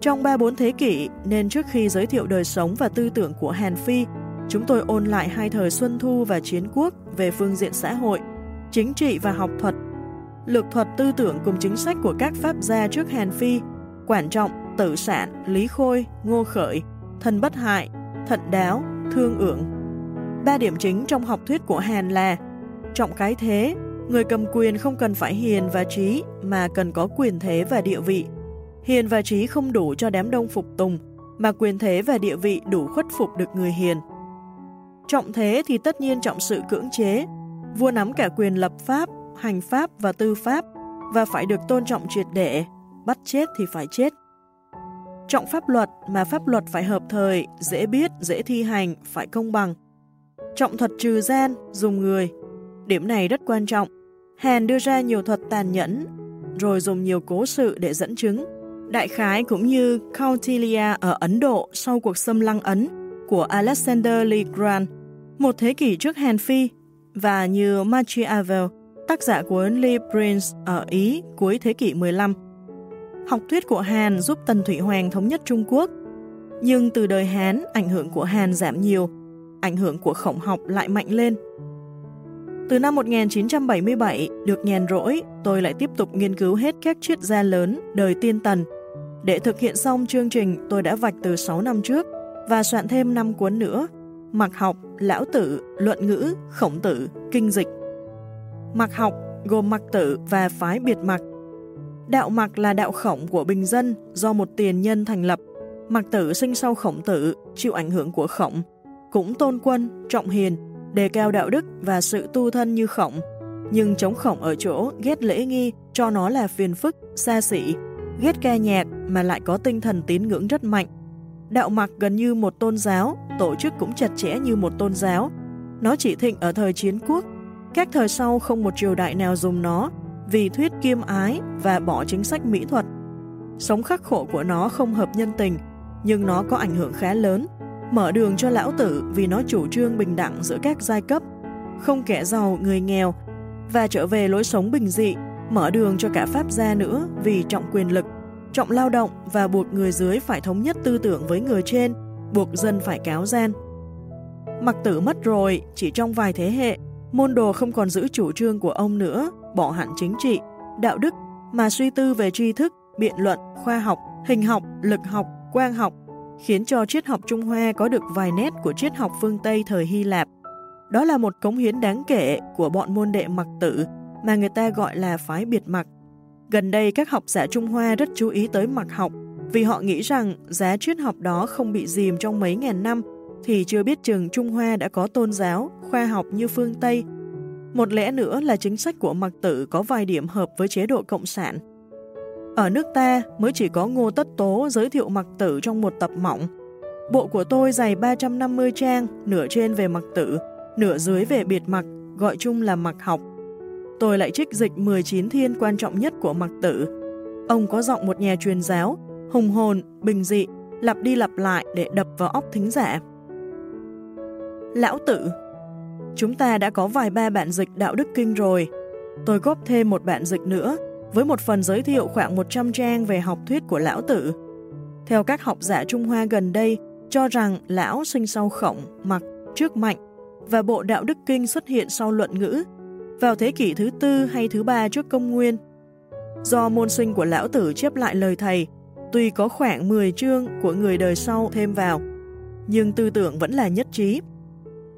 Trong 3-4 thế kỷ, nên trước khi giới thiệu đời sống và tư tưởng của Hàn Phi, chúng tôi ôn lại hai thời Xuân Thu và Chiến Quốc về phương diện xã hội, chính trị và học thuật lược thuật tư tưởng cùng chính sách của các pháp gia trước Hàn Phi, quản trọng, tử sản, lý khôi, ngô khởi, thân bất hại, thận đáo, thương ưởng. Ba điểm chính trong học thuyết của Hàn là trọng cái thế, người cầm quyền không cần phải hiền và trí mà cần có quyền thế và địa vị. Hiền và trí không đủ cho đám đông phục tùng, mà quyền thế và địa vị đủ khuất phục được người hiền. Trọng thế thì tất nhiên trọng sự cưỡng chế, vua nắm cả quyền lập pháp, hành pháp và tư pháp và phải được tôn trọng triệt để, bắt chết thì phải chết. Trọng pháp luật mà pháp luật phải hợp thời, dễ biết, dễ thi hành, phải công bằng. Trọng thuật trừ gian, dùng người. Điểm này rất quan trọng. Hàn đưa ra nhiều thuật tàn nhẫn, rồi dùng nhiều cố sự để dẫn chứng. Đại khái cũng như Kautilya ở Ấn Độ sau cuộc xâm lăng Ấn của Alexander Le Grand, một thế kỷ trước Hàn Phi, và như Machiavel, tác giả cuốn Le Prince ở Ý cuối thế kỷ 15. Học thuyết của Hàn giúp Tần Thủy Hoàng thống nhất Trung Quốc, nhưng từ đời Hán, ảnh hưởng của Hàn giảm nhiều, ảnh hưởng của khổng học lại mạnh lên. Từ năm 1977, được nhàn rỗi, tôi lại tiếp tục nghiên cứu hết các triết gia lớn đời tiên tần. Để thực hiện xong chương trình tôi đã vạch từ 6 năm trước và soạn thêm 5 cuốn nữa, mặc học, lão tử, luận ngữ, khổng tử, kinh dịch. Mặc học gồm mặc tử và phái biệt mặc. Đạo mặc là đạo khổng của bình dân do một tiền nhân thành lập. Mặc tử sinh sau khổng tử, chịu ảnh hưởng của khổng, cũng tôn quân, trọng hiền, đề cao đạo đức và sự tu thân như khổng, nhưng chống khổng ở chỗ ghét lễ nghi cho nó là phiền phức, xa xỉ, ghét ca nhạc mà lại có tinh thần tín ngưỡng rất mạnh. Đạo mặc gần như một tôn giáo, tổ chức cũng chặt chẽ như một tôn giáo. Nó chỉ thịnh ở thời chiến quốc, các thời sau không một triều đại nào dùng nó vì thuyết kiêm ái và bỏ chính sách mỹ thuật. Sống khắc khổ của nó không hợp nhân tình, nhưng nó có ảnh hưởng khá lớn, mở đường cho lão tử vì nó chủ trương bình đẳng giữa các giai cấp, không kẻ giàu người nghèo, và trở về lối sống bình dị, mở đường cho cả Pháp gia nữa vì trọng quyền lực, trọng lao động và buộc người dưới phải thống nhất tư tưởng với người trên, buộc dân phải cáo gian. Mặc tử mất rồi, chỉ trong vài thế hệ, môn đồ không còn giữ chủ trương của ông nữa, bỏ hẳn chính trị, đạo đức, mà suy tư về tri thức, biện luận, khoa học, hình học, lực học, quang học, khiến cho triết học Trung Hoa có được vài nét của triết học phương Tây thời Hy Lạp. Đó là một cống hiến đáng kể của bọn môn đệ mặc tử mà người ta gọi là phái biệt mặc. Gần đây các học giả Trung Hoa rất chú ý tới mặc học vì họ nghĩ rằng giá triết học đó không bị dìm trong mấy ngàn năm thì chưa biết chừng Trung Hoa đã có tôn giáo, khoa học như phương Tây. Một lẽ nữa là chính sách của mặc tử có vài điểm hợp với chế độ cộng sản. Ở nước ta mới chỉ có Ngô Tất Tố giới thiệu mặc tử trong một tập mỏng. Bộ của tôi dày 350 trang, nửa trên về mặc tử, nửa dưới về biệt mặc, gọi chung là mặc học. Tôi lại trích dịch 19 thiên quan trọng nhất của mặc tử. Ông có giọng một nhà truyền giáo, hùng hồn, bình dị, lặp đi lặp lại để đập vào óc thính giả. Lão tử Chúng ta đã có vài ba bản dịch đạo đức kinh rồi. Tôi góp thêm một bản dịch nữa, với một phần giới thiệu khoảng 100 trang về học thuyết của lão tử. Theo các học giả Trung Hoa gần đây, cho rằng lão sinh sau khổng, mặc, trước mạnh, và bộ đạo đức kinh xuất hiện sau luận ngữ, vào thế kỷ thứ tư hay thứ ba trước công nguyên. Do môn sinh của lão tử chép lại lời thầy, tuy có khoảng 10 chương của người đời sau thêm vào, nhưng tư tưởng vẫn là nhất trí.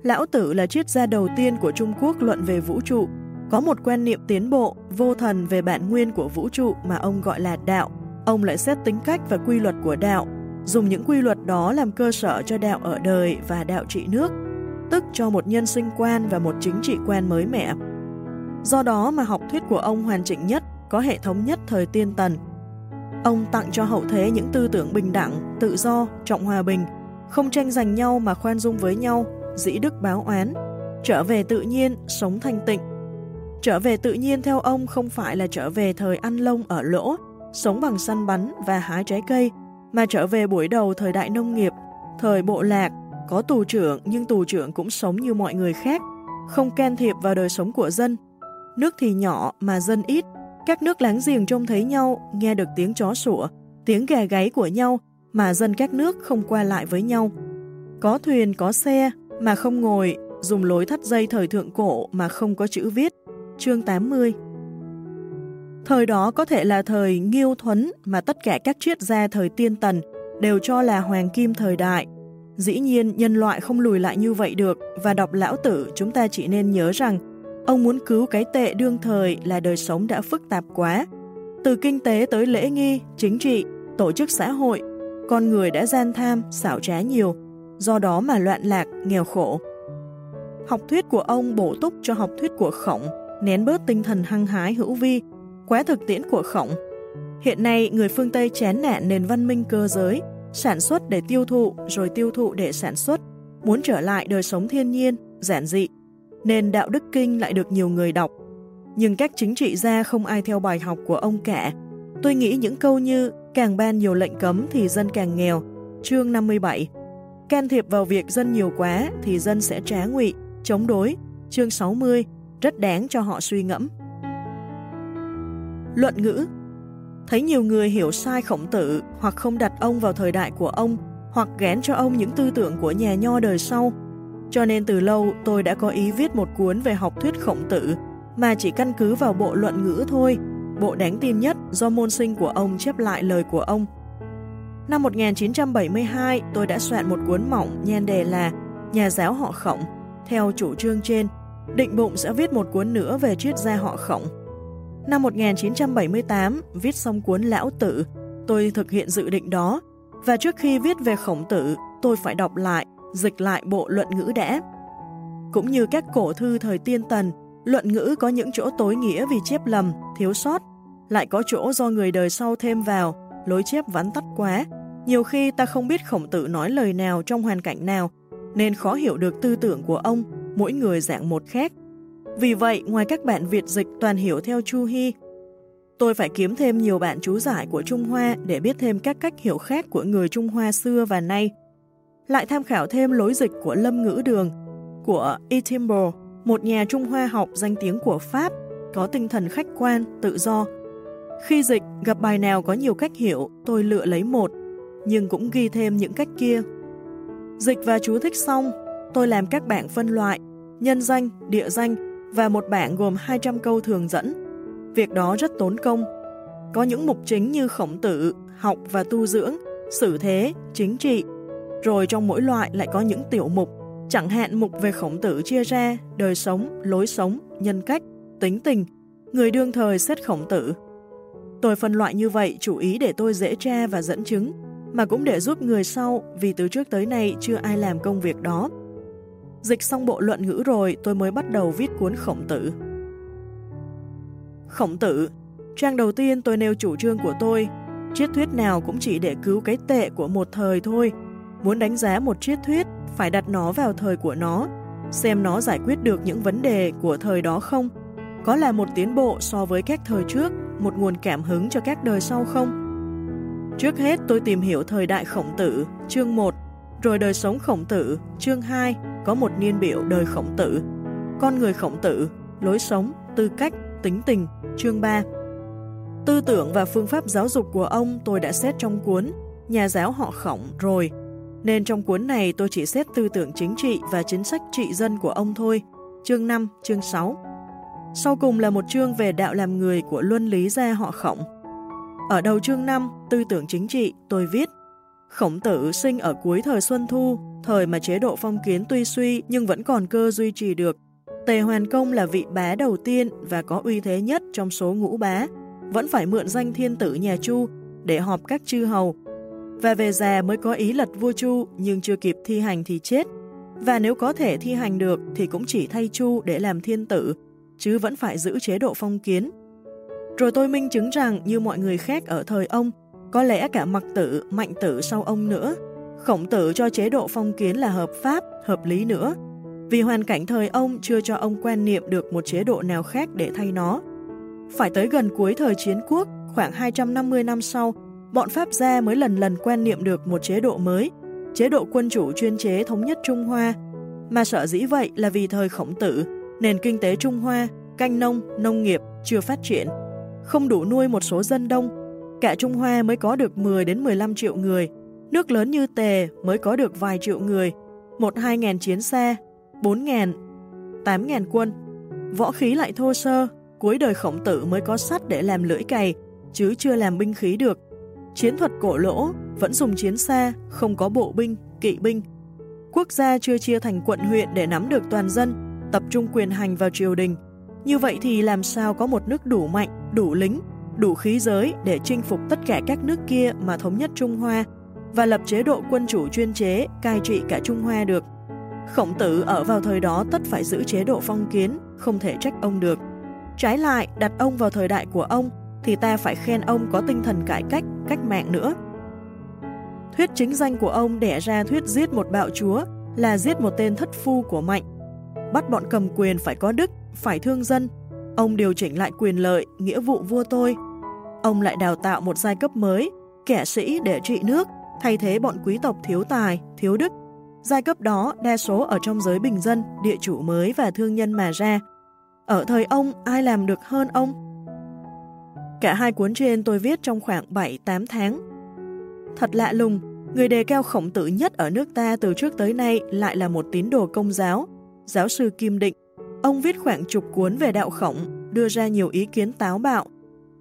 Lão Tử là triết gia đầu tiên của Trung Quốc luận về vũ trụ, có một quan niệm tiến bộ, vô thần về bản nguyên của vũ trụ mà ông gọi là đạo. Ông lại xét tính cách và quy luật của đạo, dùng những quy luật đó làm cơ sở cho đạo ở đời và đạo trị nước, tức cho một nhân sinh quan và một chính trị quan mới mẻ. Do đó mà học thuyết của ông hoàn chỉnh nhất, có hệ thống nhất thời tiên tần. Ông tặng cho hậu thế những tư tưởng bình đẳng, tự do, trọng hòa bình, không tranh giành nhau mà khoan dung với nhau, dĩ đức báo oán, trở về tự nhiên, sống thanh tịnh. Trở về tự nhiên theo ông không phải là trở về thời ăn lông ở lỗ, sống bằng săn bắn và hái trái cây, mà trở về buổi đầu thời đại nông nghiệp, thời bộ lạc, có tù trưởng nhưng tù trưởng cũng sống như mọi người khác, không can thiệp vào đời sống của dân. Nước thì nhỏ mà dân ít, các nước láng giềng trông thấy nhau, nghe được tiếng chó sủa, tiếng gà gáy của nhau mà dân các nước không qua lại với nhau. Có thuyền, có xe, mà không ngồi, dùng lối thắt dây thời thượng cổ mà không có chữ viết. Chương 80 Thời đó có thể là thời nghiêu thuấn mà tất cả các triết gia thời tiên tần đều cho là hoàng kim thời đại. Dĩ nhiên nhân loại không lùi lại như vậy được và đọc lão tử chúng ta chỉ nên nhớ rằng ông muốn cứu cái tệ đương thời là đời sống đã phức tạp quá. Từ kinh tế tới lễ nghi, chính trị, tổ chức xã hội, con người đã gian tham, xảo trá nhiều, do đó mà loạn lạc, nghèo khổ. Học thuyết của ông bổ túc cho học thuyết của khổng, nén bớt tinh thần hăng hái hữu vi, quá thực tiễn của khổng. Hiện nay, người phương Tây chán nản nền văn minh cơ giới, sản xuất để tiêu thụ rồi tiêu thụ để sản xuất, muốn trở lại đời sống thiên nhiên, giản dị, nên đạo đức kinh lại được nhiều người đọc. Nhưng các chính trị gia không ai theo bài học của ông cả. Tôi nghĩ những câu như càng ban nhiều lệnh cấm thì dân càng nghèo, chương 57, Can thiệp vào việc dân nhiều quá thì dân sẽ trá ngụy, chống đối, chương 60, rất đáng cho họ suy ngẫm. Luận ngữ Thấy nhiều người hiểu sai khổng tử hoặc không đặt ông vào thời đại của ông hoặc gán cho ông những tư tưởng của nhà nho đời sau. Cho nên từ lâu tôi đã có ý viết một cuốn về học thuyết khổng tử mà chỉ căn cứ vào bộ luận ngữ thôi, bộ đáng tin nhất do môn sinh của ông chép lại lời của ông Năm 1972, tôi đã soạn một cuốn mỏng nhan đề là Nhà giáo họ khổng. Theo chủ trương trên, định bụng sẽ viết một cuốn nữa về triết gia họ khổng. Năm 1978, viết xong cuốn Lão Tử, tôi thực hiện dự định đó. Và trước khi viết về khổng tử, tôi phải đọc lại dịch lại bộ luận ngữ đã. Cũng như các cổ thư thời tiên tần, luận ngữ có những chỗ tối nghĩa vì chép lầm, thiếu sót, lại có chỗ do người đời sau thêm vào, lối chép vắn tắt quá. Nhiều khi ta không biết khổng tử nói lời nào trong hoàn cảnh nào, nên khó hiểu được tư tưởng của ông, mỗi người dạng một khác. Vì vậy, ngoài các bạn Việt dịch toàn hiểu theo Chu Hy, tôi phải kiếm thêm nhiều bạn chú giải của Trung Hoa để biết thêm các cách hiểu khác của người Trung Hoa xưa và nay. Lại tham khảo thêm lối dịch của Lâm Ngữ Đường, của Itimbo, một nhà Trung Hoa học danh tiếng của Pháp, có tinh thần khách quan, tự do. Khi dịch, gặp bài nào có nhiều cách hiểu, tôi lựa lấy một, nhưng cũng ghi thêm những cách kia. Dịch và chú thích xong, tôi làm các bảng phân loại, nhân danh, địa danh và một bảng gồm 200 câu thường dẫn. Việc đó rất tốn công. Có những mục chính như khổng tử, học và tu dưỡng, xử thế, chính trị. Rồi trong mỗi loại lại có những tiểu mục, chẳng hạn mục về khổng tử chia ra đời sống, lối sống, nhân cách, tính tình, người đương thời xét khổng tử. Tôi phân loại như vậy chủ ý để tôi dễ tra và dẫn chứng, mà cũng để giúp người sau vì từ trước tới nay chưa ai làm công việc đó. Dịch xong bộ luận ngữ rồi tôi mới bắt đầu viết cuốn khổng tử. Khổng tử Trang đầu tiên tôi nêu chủ trương của tôi Triết thuyết nào cũng chỉ để cứu cái tệ của một thời thôi Muốn đánh giá một triết thuyết Phải đặt nó vào thời của nó Xem nó giải quyết được những vấn đề của thời đó không. Có là một tiến bộ so với các thời trước Một nguồn cảm hứng cho các đời sau không? Trước hết tôi tìm hiểu thời đại khổng tử, chương 1, rồi đời sống khổng tử, chương 2, có một niên biểu đời khổng tử, con người khổng tử, lối sống, tư cách, tính tình, chương 3. Tư tưởng và phương pháp giáo dục của ông tôi đã xét trong cuốn Nhà giáo họ khổng rồi, nên trong cuốn này tôi chỉ xét tư tưởng chính trị và chính sách trị dân của ông thôi, chương 5, chương 6. Sau cùng là một chương về đạo làm người của luân lý gia họ khổng. Ở đầu chương 5, tư tưởng chính trị, tôi viết Khổng tử sinh ở cuối thời Xuân Thu, thời mà chế độ phong kiến tuy suy nhưng vẫn còn cơ duy trì được. Tề Hoàn Công là vị bá đầu tiên và có uy thế nhất trong số ngũ bá, vẫn phải mượn danh thiên tử nhà Chu để họp các chư hầu. Và về già mới có ý lật vua Chu nhưng chưa kịp thi hành thì chết. Và nếu có thể thi hành được thì cũng chỉ thay Chu để làm thiên tử, chứ vẫn phải giữ chế độ phong kiến. Rồi tôi minh chứng rằng như mọi người khác ở thời ông, có lẽ cả mặc tử, mạnh tử sau ông nữa, khổng tử cho chế độ phong kiến là hợp pháp, hợp lý nữa, vì hoàn cảnh thời ông chưa cho ông quan niệm được một chế độ nào khác để thay nó. Phải tới gần cuối thời chiến quốc, khoảng 250 năm sau, bọn Pháp gia mới lần lần quan niệm được một chế độ mới, chế độ quân chủ chuyên chế thống nhất Trung Hoa. Mà sợ dĩ vậy là vì thời khổng tử, nền kinh tế Trung Hoa, canh nông, nông nghiệp chưa phát triển, không đủ nuôi một số dân đông. Cả Trung Hoa mới có được 10 đến 15 triệu người, nước lớn như Tề mới có được vài triệu người, một hai ngàn chiến xe, bốn ngàn, tám ngàn quân. Võ khí lại thô sơ, cuối đời khổng tử mới có sắt để làm lưỡi cày, chứ chưa làm binh khí được. Chiến thuật cổ lỗ, vẫn dùng chiến xa, không có bộ binh, kỵ binh. Quốc gia chưa chia thành quận huyện để nắm được toàn dân, tập trung quyền hành vào triều đình, như vậy thì làm sao có một nước đủ mạnh, đủ lính, đủ khí giới để chinh phục tất cả các nước kia mà thống nhất Trung Hoa và lập chế độ quân chủ chuyên chế cai trị cả Trung Hoa được. Khổng tử ở vào thời đó tất phải giữ chế độ phong kiến, không thể trách ông được. Trái lại, đặt ông vào thời đại của ông thì ta phải khen ông có tinh thần cải cách, cách mạng nữa. Thuyết chính danh của ông đẻ ra thuyết giết một bạo chúa là giết một tên thất phu của mạnh. Bắt bọn cầm quyền phải có đức, phải thương dân. Ông điều chỉnh lại quyền lợi, nghĩa vụ vua tôi. Ông lại đào tạo một giai cấp mới, kẻ sĩ để trị nước, thay thế bọn quý tộc thiếu tài, thiếu đức. Giai cấp đó đa số ở trong giới bình dân, địa chủ mới và thương nhân mà ra. Ở thời ông, ai làm được hơn ông? Cả hai cuốn trên tôi viết trong khoảng 7-8 tháng. Thật lạ lùng, người đề cao khổng tử nhất ở nước ta từ trước tới nay lại là một tín đồ công giáo, giáo sư Kim Định. Ông viết khoảng chục cuốn về đạo khổng, đưa ra nhiều ý kiến táo bạo,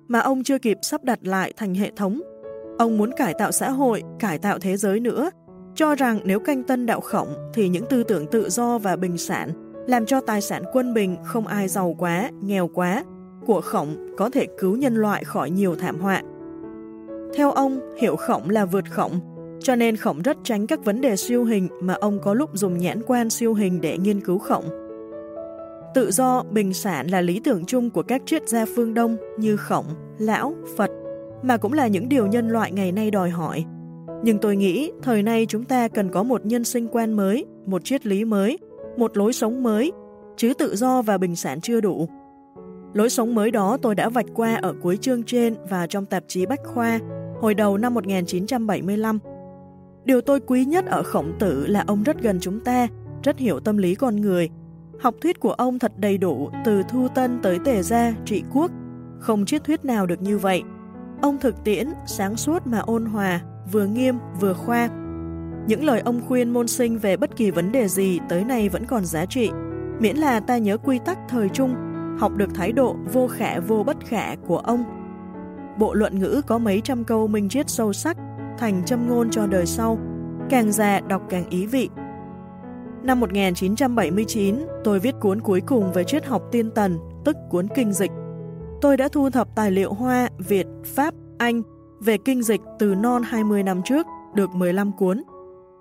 mà ông chưa kịp sắp đặt lại thành hệ thống. Ông muốn cải tạo xã hội, cải tạo thế giới nữa, cho rằng nếu canh tân đạo khổng thì những tư tưởng tự do và bình sản làm cho tài sản quân bình không ai giàu quá, nghèo quá, của khổng có thể cứu nhân loại khỏi nhiều thảm họa. Theo ông, hiểu khổng là vượt khổng, Cho nên Khổng rất tránh các vấn đề siêu hình mà ông có lúc dùng nhãn quan siêu hình để nghiên cứu Khổng. Tự do, bình sản là lý tưởng chung của các triết gia phương Đông như Khổng, Lão, Phật, mà cũng là những điều nhân loại ngày nay đòi hỏi. Nhưng tôi nghĩ thời nay chúng ta cần có một nhân sinh quan mới, một triết lý mới, một lối sống mới, chứ tự do và bình sản chưa đủ. Lối sống mới đó tôi đã vạch qua ở cuối chương trên và trong tạp chí Bách Khoa hồi đầu năm 1975. Điều tôi quý nhất ở khổng tử là ông rất gần chúng ta, rất hiểu tâm lý con người. Học thuyết của ông thật đầy đủ từ thu tân tới tề gia, trị quốc. Không triết thuyết nào được như vậy. Ông thực tiễn, sáng suốt mà ôn hòa, vừa nghiêm vừa khoa. Những lời ông khuyên môn sinh về bất kỳ vấn đề gì tới nay vẫn còn giá trị, miễn là ta nhớ quy tắc thời trung, học được thái độ vô khả vô bất khả của ông. Bộ luận ngữ có mấy trăm câu minh triết sâu sắc, thành châm ngôn cho đời sau, càng già đọc càng ý vị. Năm 1979, tôi viết cuốn cuối cùng về triết học tiên tần, tức cuốn kinh dịch. Tôi đã thu thập tài liệu Hoa, Việt, Pháp, Anh về kinh dịch từ non 20 năm trước, được 15 cuốn.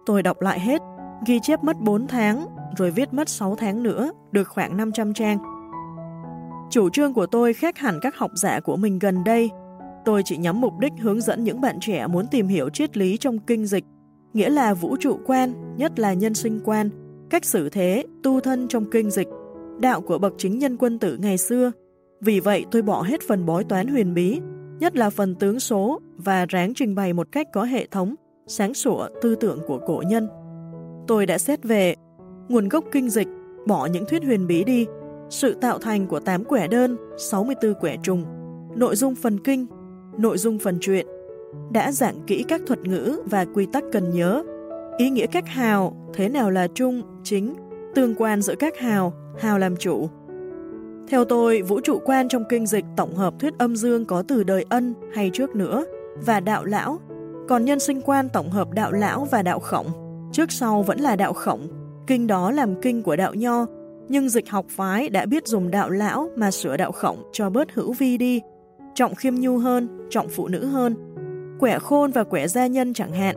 Tôi đọc lại hết, ghi chép mất 4 tháng, rồi viết mất 6 tháng nữa, được khoảng 500 trang. Chủ trương của tôi khác hẳn các học giả của mình gần đây. Tôi chỉ nhắm mục đích hướng dẫn những bạn trẻ muốn tìm hiểu triết lý trong kinh dịch, nghĩa là vũ trụ quan, nhất là nhân sinh quan, cách xử thế, tu thân trong kinh dịch, đạo của bậc chính nhân quân tử ngày xưa. Vì vậy tôi bỏ hết phần bói toán huyền bí, nhất là phần tướng số và ráng trình bày một cách có hệ thống, sáng sủa tư tưởng của cổ nhân. Tôi đã xét về nguồn gốc kinh dịch, bỏ những thuyết huyền bí đi, sự tạo thành của 8 quẻ đơn, 64 quẻ trùng, nội dung phần kinh, nội dung phần truyện, đã giảng kỹ các thuật ngữ và quy tắc cần nhớ, ý nghĩa các hào, thế nào là trung, chính, tương quan giữa các hào, hào làm chủ. Theo tôi, vũ trụ quan trong kinh dịch tổng hợp thuyết âm dương có từ đời ân hay trước nữa, và đạo lão, còn nhân sinh quan tổng hợp đạo lão và đạo khổng, trước sau vẫn là đạo khổng, kinh đó làm kinh của đạo nho, nhưng dịch học phái đã biết dùng đạo lão mà sửa đạo khổng cho bớt hữu vi đi, trọng khiêm nhu hơn, trọng phụ nữ hơn. Quẻ khôn và quẻ gia nhân chẳng hạn.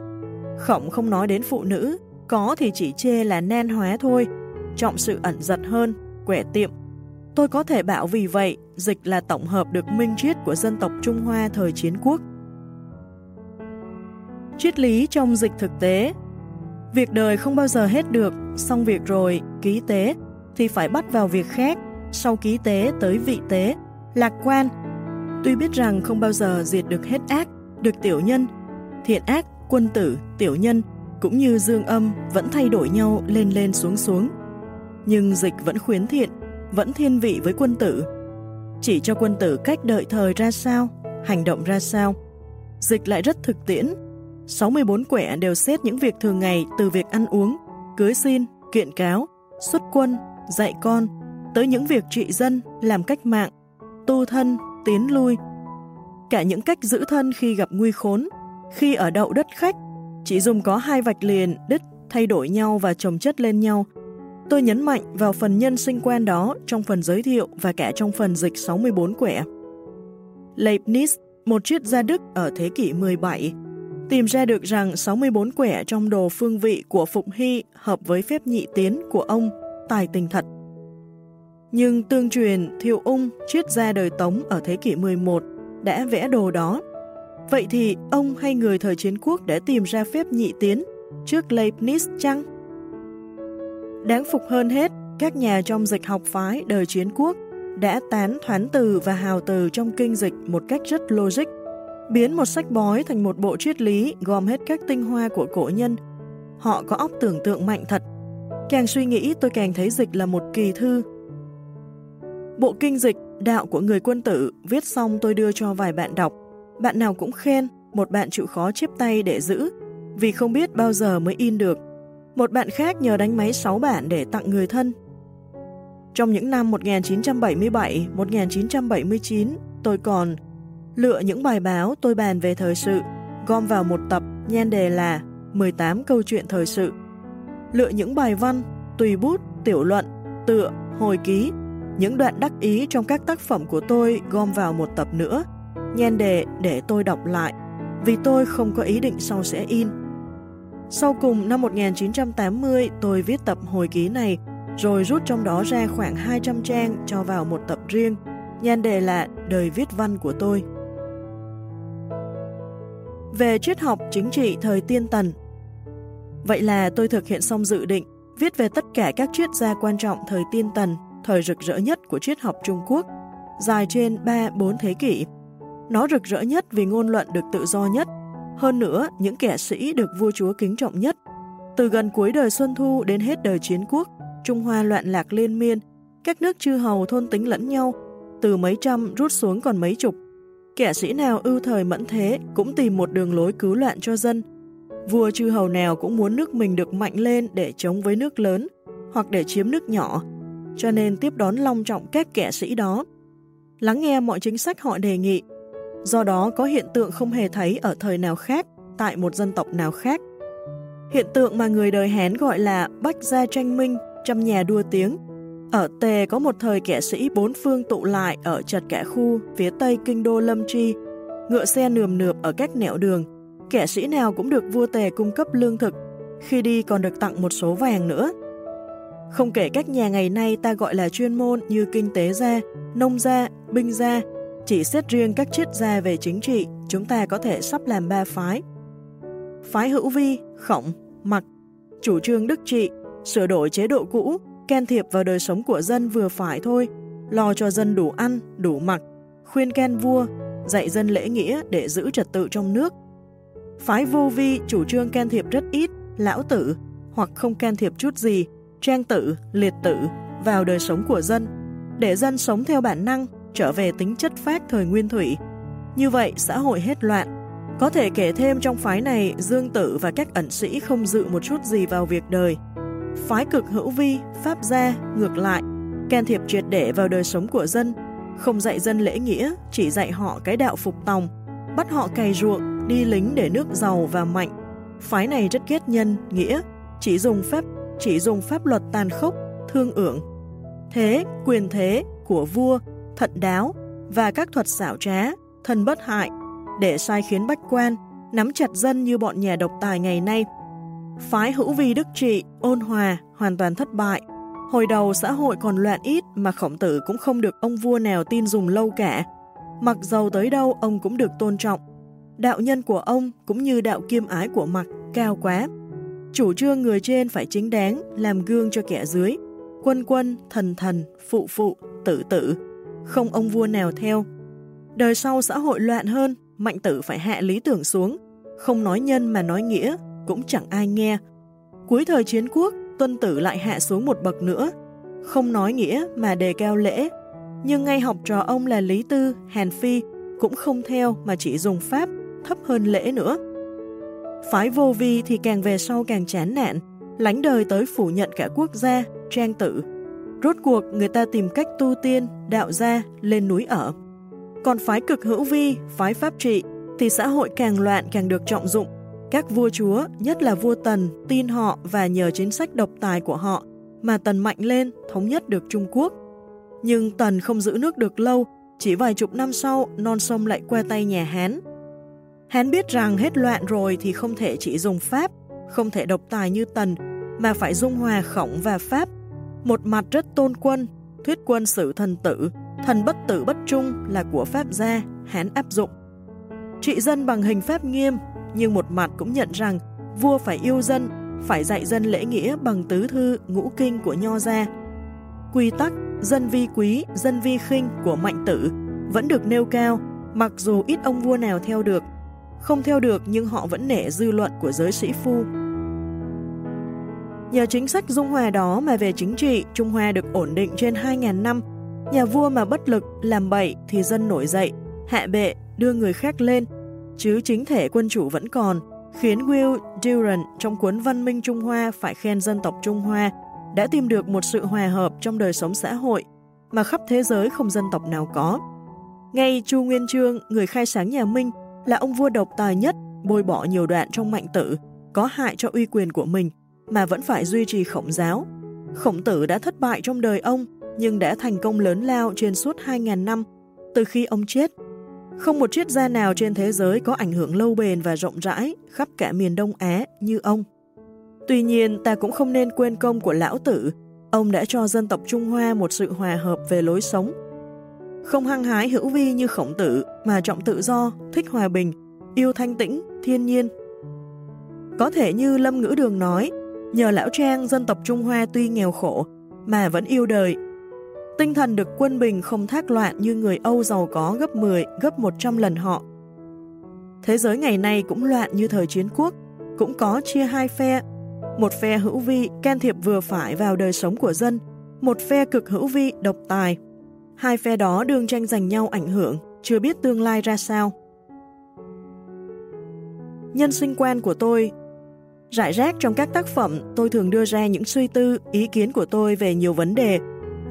Khổng không nói đến phụ nữ, có thì chỉ chê là nan hóa thôi, trọng sự ẩn giật hơn, quẻ tiệm. Tôi có thể bảo vì vậy, dịch là tổng hợp được minh triết của dân tộc Trung Hoa thời chiến quốc. Triết lý trong dịch thực tế Việc đời không bao giờ hết được, xong việc rồi, ký tế, thì phải bắt vào việc khác, sau ký tế tới vị tế, lạc quan. Tuy biết rằng không bao giờ diệt được hết ác, được tiểu nhân, thiện ác, quân tử, tiểu nhân, cũng như dương âm vẫn thay đổi nhau lên lên xuống xuống. Nhưng dịch vẫn khuyến thiện, vẫn thiên vị với quân tử. Chỉ cho quân tử cách đợi thời ra sao, hành động ra sao. Dịch lại rất thực tiễn. 64 quẻ đều xét những việc thường ngày từ việc ăn uống, cưới xin, kiện cáo, xuất quân, dạy con, tới những việc trị dân, làm cách mạng, tu thân, tiến lui. Cả những cách giữ thân khi gặp nguy khốn, khi ở đậu đất khách, chỉ dùng có hai vạch liền, đứt, thay đổi nhau và chồng chất lên nhau. Tôi nhấn mạnh vào phần nhân sinh quen đó trong phần giới thiệu và cả trong phần dịch 64 quẻ. Leibniz, một triết gia Đức ở thế kỷ 17, tìm ra được rằng 64 quẻ trong đồ phương vị của Phục Hy hợp với phép nhị tiến của ông tài tình thật. Nhưng tương truyền Thiệu Ung triết ra đời Tống ở thế kỷ 11 đã vẽ đồ đó. Vậy thì ông hay người thời chiến quốc đã tìm ra phép nhị tiến trước Leibniz chăng? Đáng phục hơn hết, các nhà trong dịch học phái đời chiến quốc đã tán thoán từ và hào từ trong kinh dịch một cách rất logic, biến một sách bói thành một bộ triết lý gom hết các tinh hoa của cổ nhân. Họ có óc tưởng tượng mạnh thật, Càng suy nghĩ tôi càng thấy dịch là một kỳ thư. Bộ kinh dịch Đạo của người quân tử viết xong tôi đưa cho vài bạn đọc. Bạn nào cũng khen, một bạn chịu khó chép tay để giữ, vì không biết bao giờ mới in được. Một bạn khác nhờ đánh máy 6 bản để tặng người thân. Trong những năm 1977-1979, tôi còn lựa những bài báo tôi bàn về thời sự, gom vào một tập nhan đề là 18 câu chuyện thời sự lựa những bài văn, tùy bút, tiểu luận, tựa, hồi ký, những đoạn đắc ý trong các tác phẩm của tôi gom vào một tập nữa, nhan đề để tôi đọc lại, vì tôi không có ý định sau sẽ in. Sau cùng năm 1980 tôi viết tập hồi ký này rồi rút trong đó ra khoảng 200 trang cho vào một tập riêng, nhan đề là Đời viết văn của tôi. Về triết học chính trị thời tiên tần Vậy là tôi thực hiện xong dự định viết về tất cả các triết gia quan trọng thời tiên tần, thời rực rỡ nhất của triết học Trung Quốc, dài trên 3-4 thế kỷ. Nó rực rỡ nhất vì ngôn luận được tự do nhất, hơn nữa những kẻ sĩ được vua chúa kính trọng nhất. Từ gần cuối đời Xuân Thu đến hết đời chiến quốc, Trung Hoa loạn lạc liên miên, các nước chư hầu thôn tính lẫn nhau, từ mấy trăm rút xuống còn mấy chục. Kẻ sĩ nào ưu thời mẫn thế cũng tìm một đường lối cứu loạn cho dân. Vua chư hầu nào cũng muốn nước mình được mạnh lên để chống với nước lớn hoặc để chiếm nước nhỏ, cho nên tiếp đón long trọng các kẻ sĩ đó. Lắng nghe mọi chính sách họ đề nghị, do đó có hiện tượng không hề thấy ở thời nào khác, tại một dân tộc nào khác. Hiện tượng mà người đời Hán gọi là bách gia tranh minh trăm nhà đua tiếng. Ở Tề có một thời kẻ sĩ bốn phương tụ lại ở chật cả khu phía tây kinh đô Lâm Tri, ngựa xe nườm nượp ở các nẻo đường. Kẻ sĩ nào cũng được vua Tề cung cấp lương thực, khi đi còn được tặng một số vàng nữa. Không kể các nhà ngày nay ta gọi là chuyên môn như kinh tế gia, nông gia, binh gia, chỉ xét riêng các triết gia về chính trị, chúng ta có thể sắp làm ba phái. Phái hữu vi, khổng, mặc, chủ trương đức trị, sửa đổi chế độ cũ, can thiệp vào đời sống của dân vừa phải thôi, lo cho dân đủ ăn, đủ mặc, khuyên can vua, dạy dân lễ nghĩa để giữ trật tự trong nước. Phái vô vi chủ trương can thiệp rất ít, lão tử, hoặc không can thiệp chút gì, trang tử, liệt tử vào đời sống của dân, để dân sống theo bản năng, trở về tính chất phát thời nguyên thủy. Như vậy xã hội hết loạn. Có thể kể thêm trong phái này Dương Tử và các ẩn sĩ không dự một chút gì vào việc đời, phái cực hữu vi, pháp gia, ngược lại, can thiệp triệt để vào đời sống của dân, không dạy dân lễ nghĩa, chỉ dạy họ cái đạo phục tòng, bắt họ cày ruộng, đi lính để nước giàu và mạnh. Phái này rất ghét nhân, nghĩa, chỉ dùng phép chỉ dùng pháp luật tàn khốc, thương ưởng. Thế, quyền thế của vua, thận đáo và các thuật xảo trá, thân bất hại, để sai khiến bách quan, nắm chặt dân như bọn nhà độc tài ngày nay Phái hữu vi đức trị, ôn hòa, hoàn toàn thất bại. Hồi đầu xã hội còn loạn ít mà khổng tử cũng không được ông vua nào tin dùng lâu cả. Mặc dầu tới đâu ông cũng được tôn trọng. Đạo nhân của ông cũng như đạo kiêm ái của mặt cao quá. Chủ trương người trên phải chính đáng, làm gương cho kẻ dưới. Quân quân, thần thần, phụ phụ, tử tử. Không ông vua nào theo. Đời sau xã hội loạn hơn, mạnh tử phải hạ lý tưởng xuống. Không nói nhân mà nói nghĩa, cũng chẳng ai nghe. Cuối thời chiến quốc, tuân tử lại hạ xuống một bậc nữa, không nói nghĩa mà đề cao lễ. Nhưng ngay học trò ông là Lý Tư, Hàn Phi cũng không theo mà chỉ dùng pháp thấp hơn lễ nữa. Phái vô vi thì càng về sau càng chán nản, lánh đời tới phủ nhận cả quốc gia, trang tử. Rốt cuộc người ta tìm cách tu tiên, đạo gia, lên núi ở. Còn phái cực hữu vi, phái pháp trị thì xã hội càng loạn càng được trọng dụng, các vua chúa, nhất là vua Tần, tin họ và nhờ chính sách độc tài của họ mà Tần mạnh lên, thống nhất được Trung Quốc. Nhưng Tần không giữ nước được lâu, chỉ vài chục năm sau, non sông lại qua tay nhà Hán. Hán biết rằng hết loạn rồi thì không thể chỉ dùng Pháp, không thể độc tài như Tần, mà phải dung hòa khổng và Pháp. Một mặt rất tôn quân, thuyết quân sử thần tử, thần bất tử bất trung là của Pháp gia, Hán áp dụng. Trị dân bằng hình pháp nghiêm, nhưng một mặt cũng nhận rằng vua phải yêu dân, phải dạy dân lễ nghĩa bằng tứ thư ngũ kinh của Nho gia. Quy tắc dân vi quý, dân vi khinh của mạnh tử vẫn được nêu cao, mặc dù ít ông vua nào theo được. Không theo được nhưng họ vẫn nể dư luận của giới sĩ phu. Nhờ chính sách dung hòa đó mà về chính trị, Trung Hoa được ổn định trên 2.000 năm. Nhà vua mà bất lực, làm bậy thì dân nổi dậy, hạ bệ, đưa người khác lên, chứ chính thể quân chủ vẫn còn, khiến Will Durant trong cuốn Văn minh Trung Hoa phải khen dân tộc Trung Hoa đã tìm được một sự hòa hợp trong đời sống xã hội mà khắp thế giới không dân tộc nào có. Ngay Chu Nguyên Chương, người khai sáng nhà Minh, là ông vua độc tài nhất, bôi bỏ nhiều đoạn trong mạnh tử, có hại cho uy quyền của mình, mà vẫn phải duy trì khổng giáo. Khổng tử đã thất bại trong đời ông, nhưng đã thành công lớn lao trên suốt 2.000 năm, từ khi ông chết không một triết gia nào trên thế giới có ảnh hưởng lâu bền và rộng rãi khắp cả miền Đông Á như ông. Tuy nhiên, ta cũng không nên quên công của lão tử. Ông đã cho dân tộc Trung Hoa một sự hòa hợp về lối sống. Không hăng hái hữu vi như khổng tử, mà trọng tự do, thích hòa bình, yêu thanh tĩnh, thiên nhiên. Có thể như Lâm Ngữ Đường nói, nhờ lão trang dân tộc Trung Hoa tuy nghèo khổ, mà vẫn yêu đời. Tinh thần được quân bình không thác loạn như người Âu giàu có gấp 10, gấp 100 lần họ. Thế giới ngày nay cũng loạn như thời chiến quốc, cũng có chia hai phe. Một phe hữu vi can thiệp vừa phải vào đời sống của dân, một phe cực hữu vi độc tài. Hai phe đó đương tranh giành nhau ảnh hưởng, chưa biết tương lai ra sao. Nhân sinh quan của tôi Rải rác trong các tác phẩm, tôi thường đưa ra những suy tư, ý kiến của tôi về nhiều vấn đề.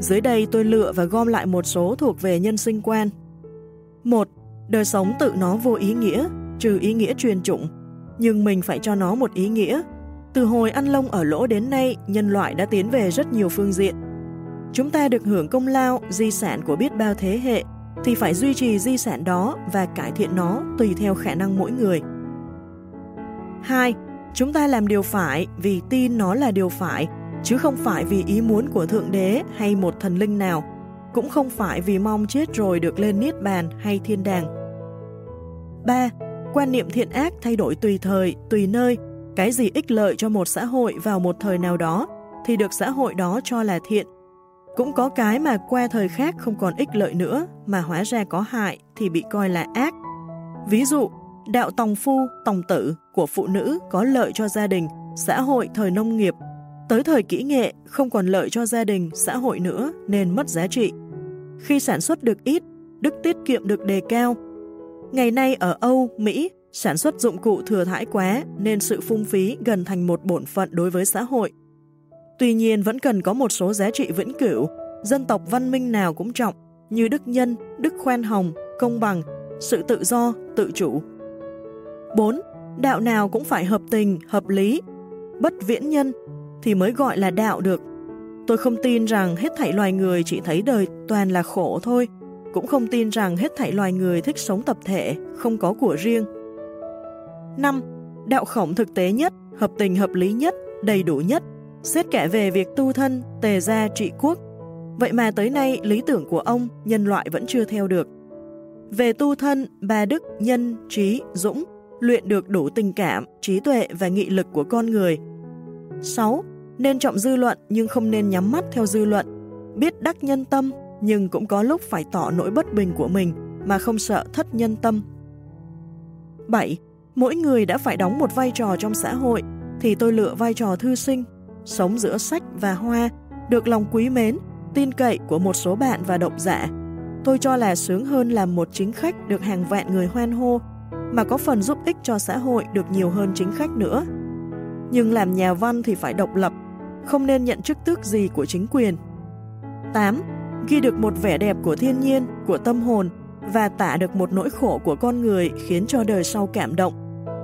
Dưới đây tôi lựa và gom lại một số thuộc về nhân sinh quan. 1. Đời sống tự nó vô ý nghĩa, trừ ý nghĩa truyền chủng, nhưng mình phải cho nó một ý nghĩa. Từ hồi ăn lông ở lỗ đến nay, nhân loại đã tiến về rất nhiều phương diện. Chúng ta được hưởng công lao, di sản của biết bao thế hệ, thì phải duy trì di sản đó và cải thiện nó tùy theo khả năng mỗi người. 2. Chúng ta làm điều phải vì tin nó là điều phải, chứ không phải vì ý muốn của Thượng Đế hay một thần linh nào, cũng không phải vì mong chết rồi được lên Niết Bàn hay Thiên Đàng. 3. Quan niệm thiện ác thay đổi tùy thời, tùy nơi, cái gì ích lợi cho một xã hội vào một thời nào đó thì được xã hội đó cho là thiện. Cũng có cái mà qua thời khác không còn ích lợi nữa mà hóa ra có hại thì bị coi là ác. Ví dụ, đạo tòng phu, tòng tử của phụ nữ có lợi cho gia đình, xã hội thời nông nghiệp. Tới thời kỹ nghệ không còn lợi cho gia đình, xã hội nữa nên mất giá trị. Khi sản xuất được ít, đức tiết kiệm được đề cao. Ngày nay ở Âu, Mỹ, sản xuất dụng cụ thừa thải quá nên sự phung phí gần thành một bổn phận đối với xã hội. Tuy nhiên vẫn cần có một số giá trị vĩnh cửu, dân tộc văn minh nào cũng trọng, như đức nhân, đức khoan hồng, công bằng, sự tự do, tự chủ, 4. Đạo nào cũng phải hợp tình, hợp lý, bất viễn nhân thì mới gọi là đạo được. Tôi không tin rằng hết thảy loài người chỉ thấy đời toàn là khổ thôi, cũng không tin rằng hết thảy loài người thích sống tập thể, không có của riêng. 5. Đạo khổng thực tế nhất, hợp tình hợp lý nhất, đầy đủ nhất, xét kể về việc tu thân, tề gia trị quốc. Vậy mà tới nay lý tưởng của ông nhân loại vẫn chưa theo được. Về tu thân, ba đức, nhân, trí, dũng luyện được đủ tình cảm, trí tuệ và nghị lực của con người. 6. Nên trọng dư luận nhưng không nên nhắm mắt theo dư luận. Biết đắc nhân tâm nhưng cũng có lúc phải tỏ nỗi bất bình của mình mà không sợ thất nhân tâm. 7. Mỗi người đã phải đóng một vai trò trong xã hội thì tôi lựa vai trò thư sinh, sống giữa sách và hoa, được lòng quý mến, tin cậy của một số bạn và độc giả. Tôi cho là sướng hơn làm một chính khách được hàng vạn người hoan hô mà có phần giúp ích cho xã hội được nhiều hơn chính khách nữa. Nhưng làm nhà văn thì phải độc lập, không nên nhận chức tước gì của chính quyền. 8. Ghi được một vẻ đẹp của thiên nhiên, của tâm hồn và tả được một nỗi khổ của con người khiến cho đời sau cảm động.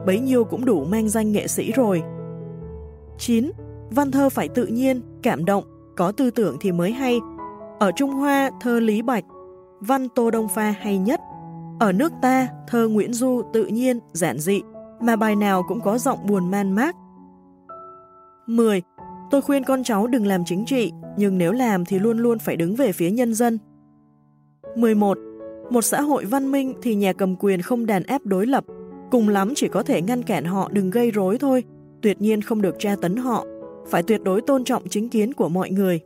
Bấy nhiêu cũng đủ mang danh nghệ sĩ rồi. 9. Văn thơ phải tự nhiên, cảm động, có tư tưởng thì mới hay. Ở Trung Hoa, thơ Lý Bạch, văn Tô Đông Pha hay nhất. Ở nước ta, thơ Nguyễn Du tự nhiên, giản dị, mà bài nào cũng có giọng buồn man mác. 10. Tôi khuyên con cháu đừng làm chính trị, nhưng nếu làm thì luôn luôn phải đứng về phía nhân dân. 11. Một xã hội văn minh thì nhà cầm quyền không đàn áp đối lập, cùng lắm chỉ có thể ngăn cản họ đừng gây rối thôi, tuyệt nhiên không được tra tấn họ, phải tuyệt đối tôn trọng chính kiến của mọi người.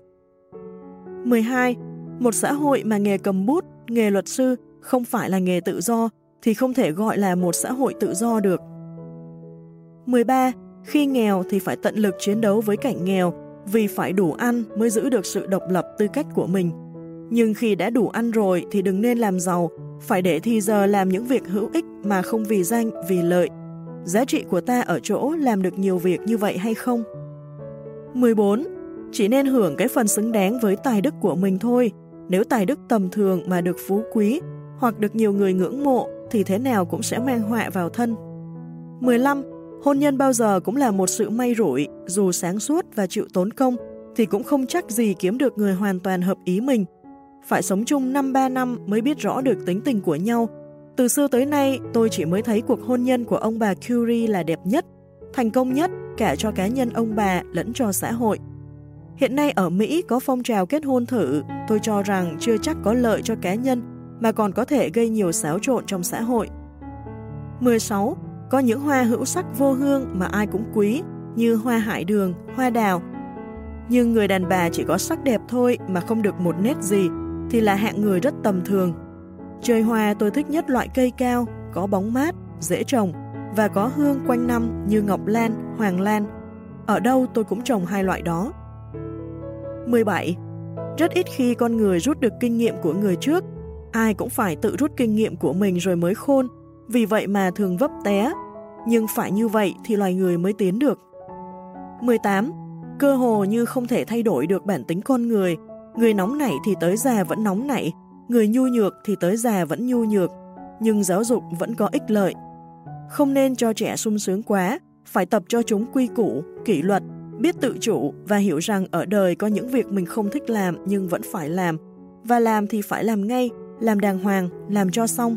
12. Một xã hội mà nghề cầm bút, nghề luật sư không phải là nghề tự do thì không thể gọi là một xã hội tự do được. 13. Khi nghèo thì phải tận lực chiến đấu với cảnh nghèo vì phải đủ ăn mới giữ được sự độc lập tư cách của mình. Nhưng khi đã đủ ăn rồi thì đừng nên làm giàu, phải để thì giờ làm những việc hữu ích mà không vì danh, vì lợi. Giá trị của ta ở chỗ làm được nhiều việc như vậy hay không? 14. Chỉ nên hưởng cái phần xứng đáng với tài đức của mình thôi. Nếu tài đức tầm thường mà được phú quý hoặc được nhiều người ngưỡng mộ thì thế nào cũng sẽ mang họa vào thân. 15. Hôn nhân bao giờ cũng là một sự may rủi, dù sáng suốt và chịu tốn công thì cũng không chắc gì kiếm được người hoàn toàn hợp ý mình. Phải sống chung 5-3 năm mới biết rõ được tính tình của nhau. Từ xưa tới nay, tôi chỉ mới thấy cuộc hôn nhân của ông bà Curie là đẹp nhất, thành công nhất, cả cho cá nhân ông bà lẫn cho xã hội. Hiện nay ở Mỹ có phong trào kết hôn thử, tôi cho rằng chưa chắc có lợi cho cá nhân mà còn có thể gây nhiều xáo trộn trong xã hội. 16. Có những hoa hữu sắc vô hương mà ai cũng quý, như hoa hải đường, hoa đào. Nhưng người đàn bà chỉ có sắc đẹp thôi mà không được một nét gì, thì là hạng người rất tầm thường. Chơi hoa tôi thích nhất loại cây cao, có bóng mát, dễ trồng và có hương quanh năm như ngọc lan, hoàng lan. Ở đâu tôi cũng trồng hai loại đó. 17. Rất ít khi con người rút được kinh nghiệm của người trước. Ai cũng phải tự rút kinh nghiệm của mình rồi mới khôn, vì vậy mà thường vấp té. Nhưng phải như vậy thì loài người mới tiến được. 18. Cơ hồ như không thể thay đổi được bản tính con người. Người nóng nảy thì tới già vẫn nóng nảy, người nhu nhược thì tới già vẫn nhu nhược, nhưng giáo dục vẫn có ích lợi. Không nên cho trẻ sung sướng quá, phải tập cho chúng quy củ, kỷ luật, biết tự chủ và hiểu rằng ở đời có những việc mình không thích làm nhưng vẫn phải làm, và làm thì phải làm ngay, làm đàng hoàng, làm cho xong.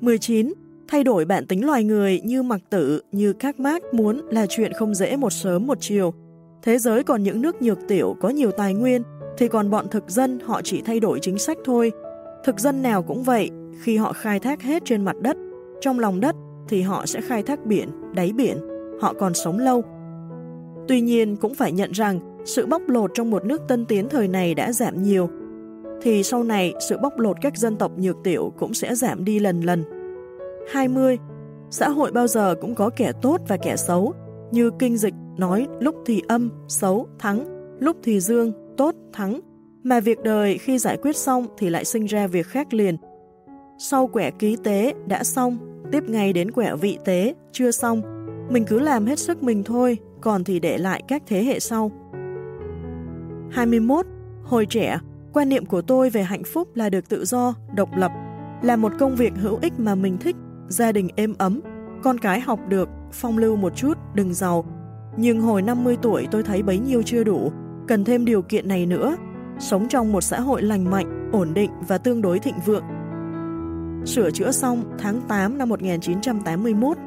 19. Thay đổi bản tính loài người như mặc tử, như các mác muốn là chuyện không dễ một sớm một chiều. Thế giới còn những nước nhược tiểu có nhiều tài nguyên, thì còn bọn thực dân họ chỉ thay đổi chính sách thôi. Thực dân nào cũng vậy, khi họ khai thác hết trên mặt đất, trong lòng đất thì họ sẽ khai thác biển, đáy biển, họ còn sống lâu. Tuy nhiên cũng phải nhận rằng sự bóc lột trong một nước tân tiến thời này đã giảm nhiều, thì sau này sự bóc lột các dân tộc nhược tiểu cũng sẽ giảm đi lần lần. 20. Xã hội bao giờ cũng có kẻ tốt và kẻ xấu, như kinh dịch nói lúc thì âm, xấu, thắng, lúc thì dương, tốt, thắng, mà việc đời khi giải quyết xong thì lại sinh ra việc khác liền. Sau quẻ ký tế đã xong, tiếp ngay đến quẹo vị tế, chưa xong, mình cứ làm hết sức mình thôi, còn thì để lại các thế hệ sau. 21. Hồi trẻ, quan niệm của tôi về hạnh phúc là được tự do, độc lập, là một công việc hữu ích mà mình thích, gia đình êm ấm, con cái học được, phong lưu một chút, đừng giàu. Nhưng hồi 50 tuổi tôi thấy bấy nhiêu chưa đủ, cần thêm điều kiện này nữa, sống trong một xã hội lành mạnh, ổn định và tương đối thịnh vượng. Sửa chữa xong tháng 8 năm 1981,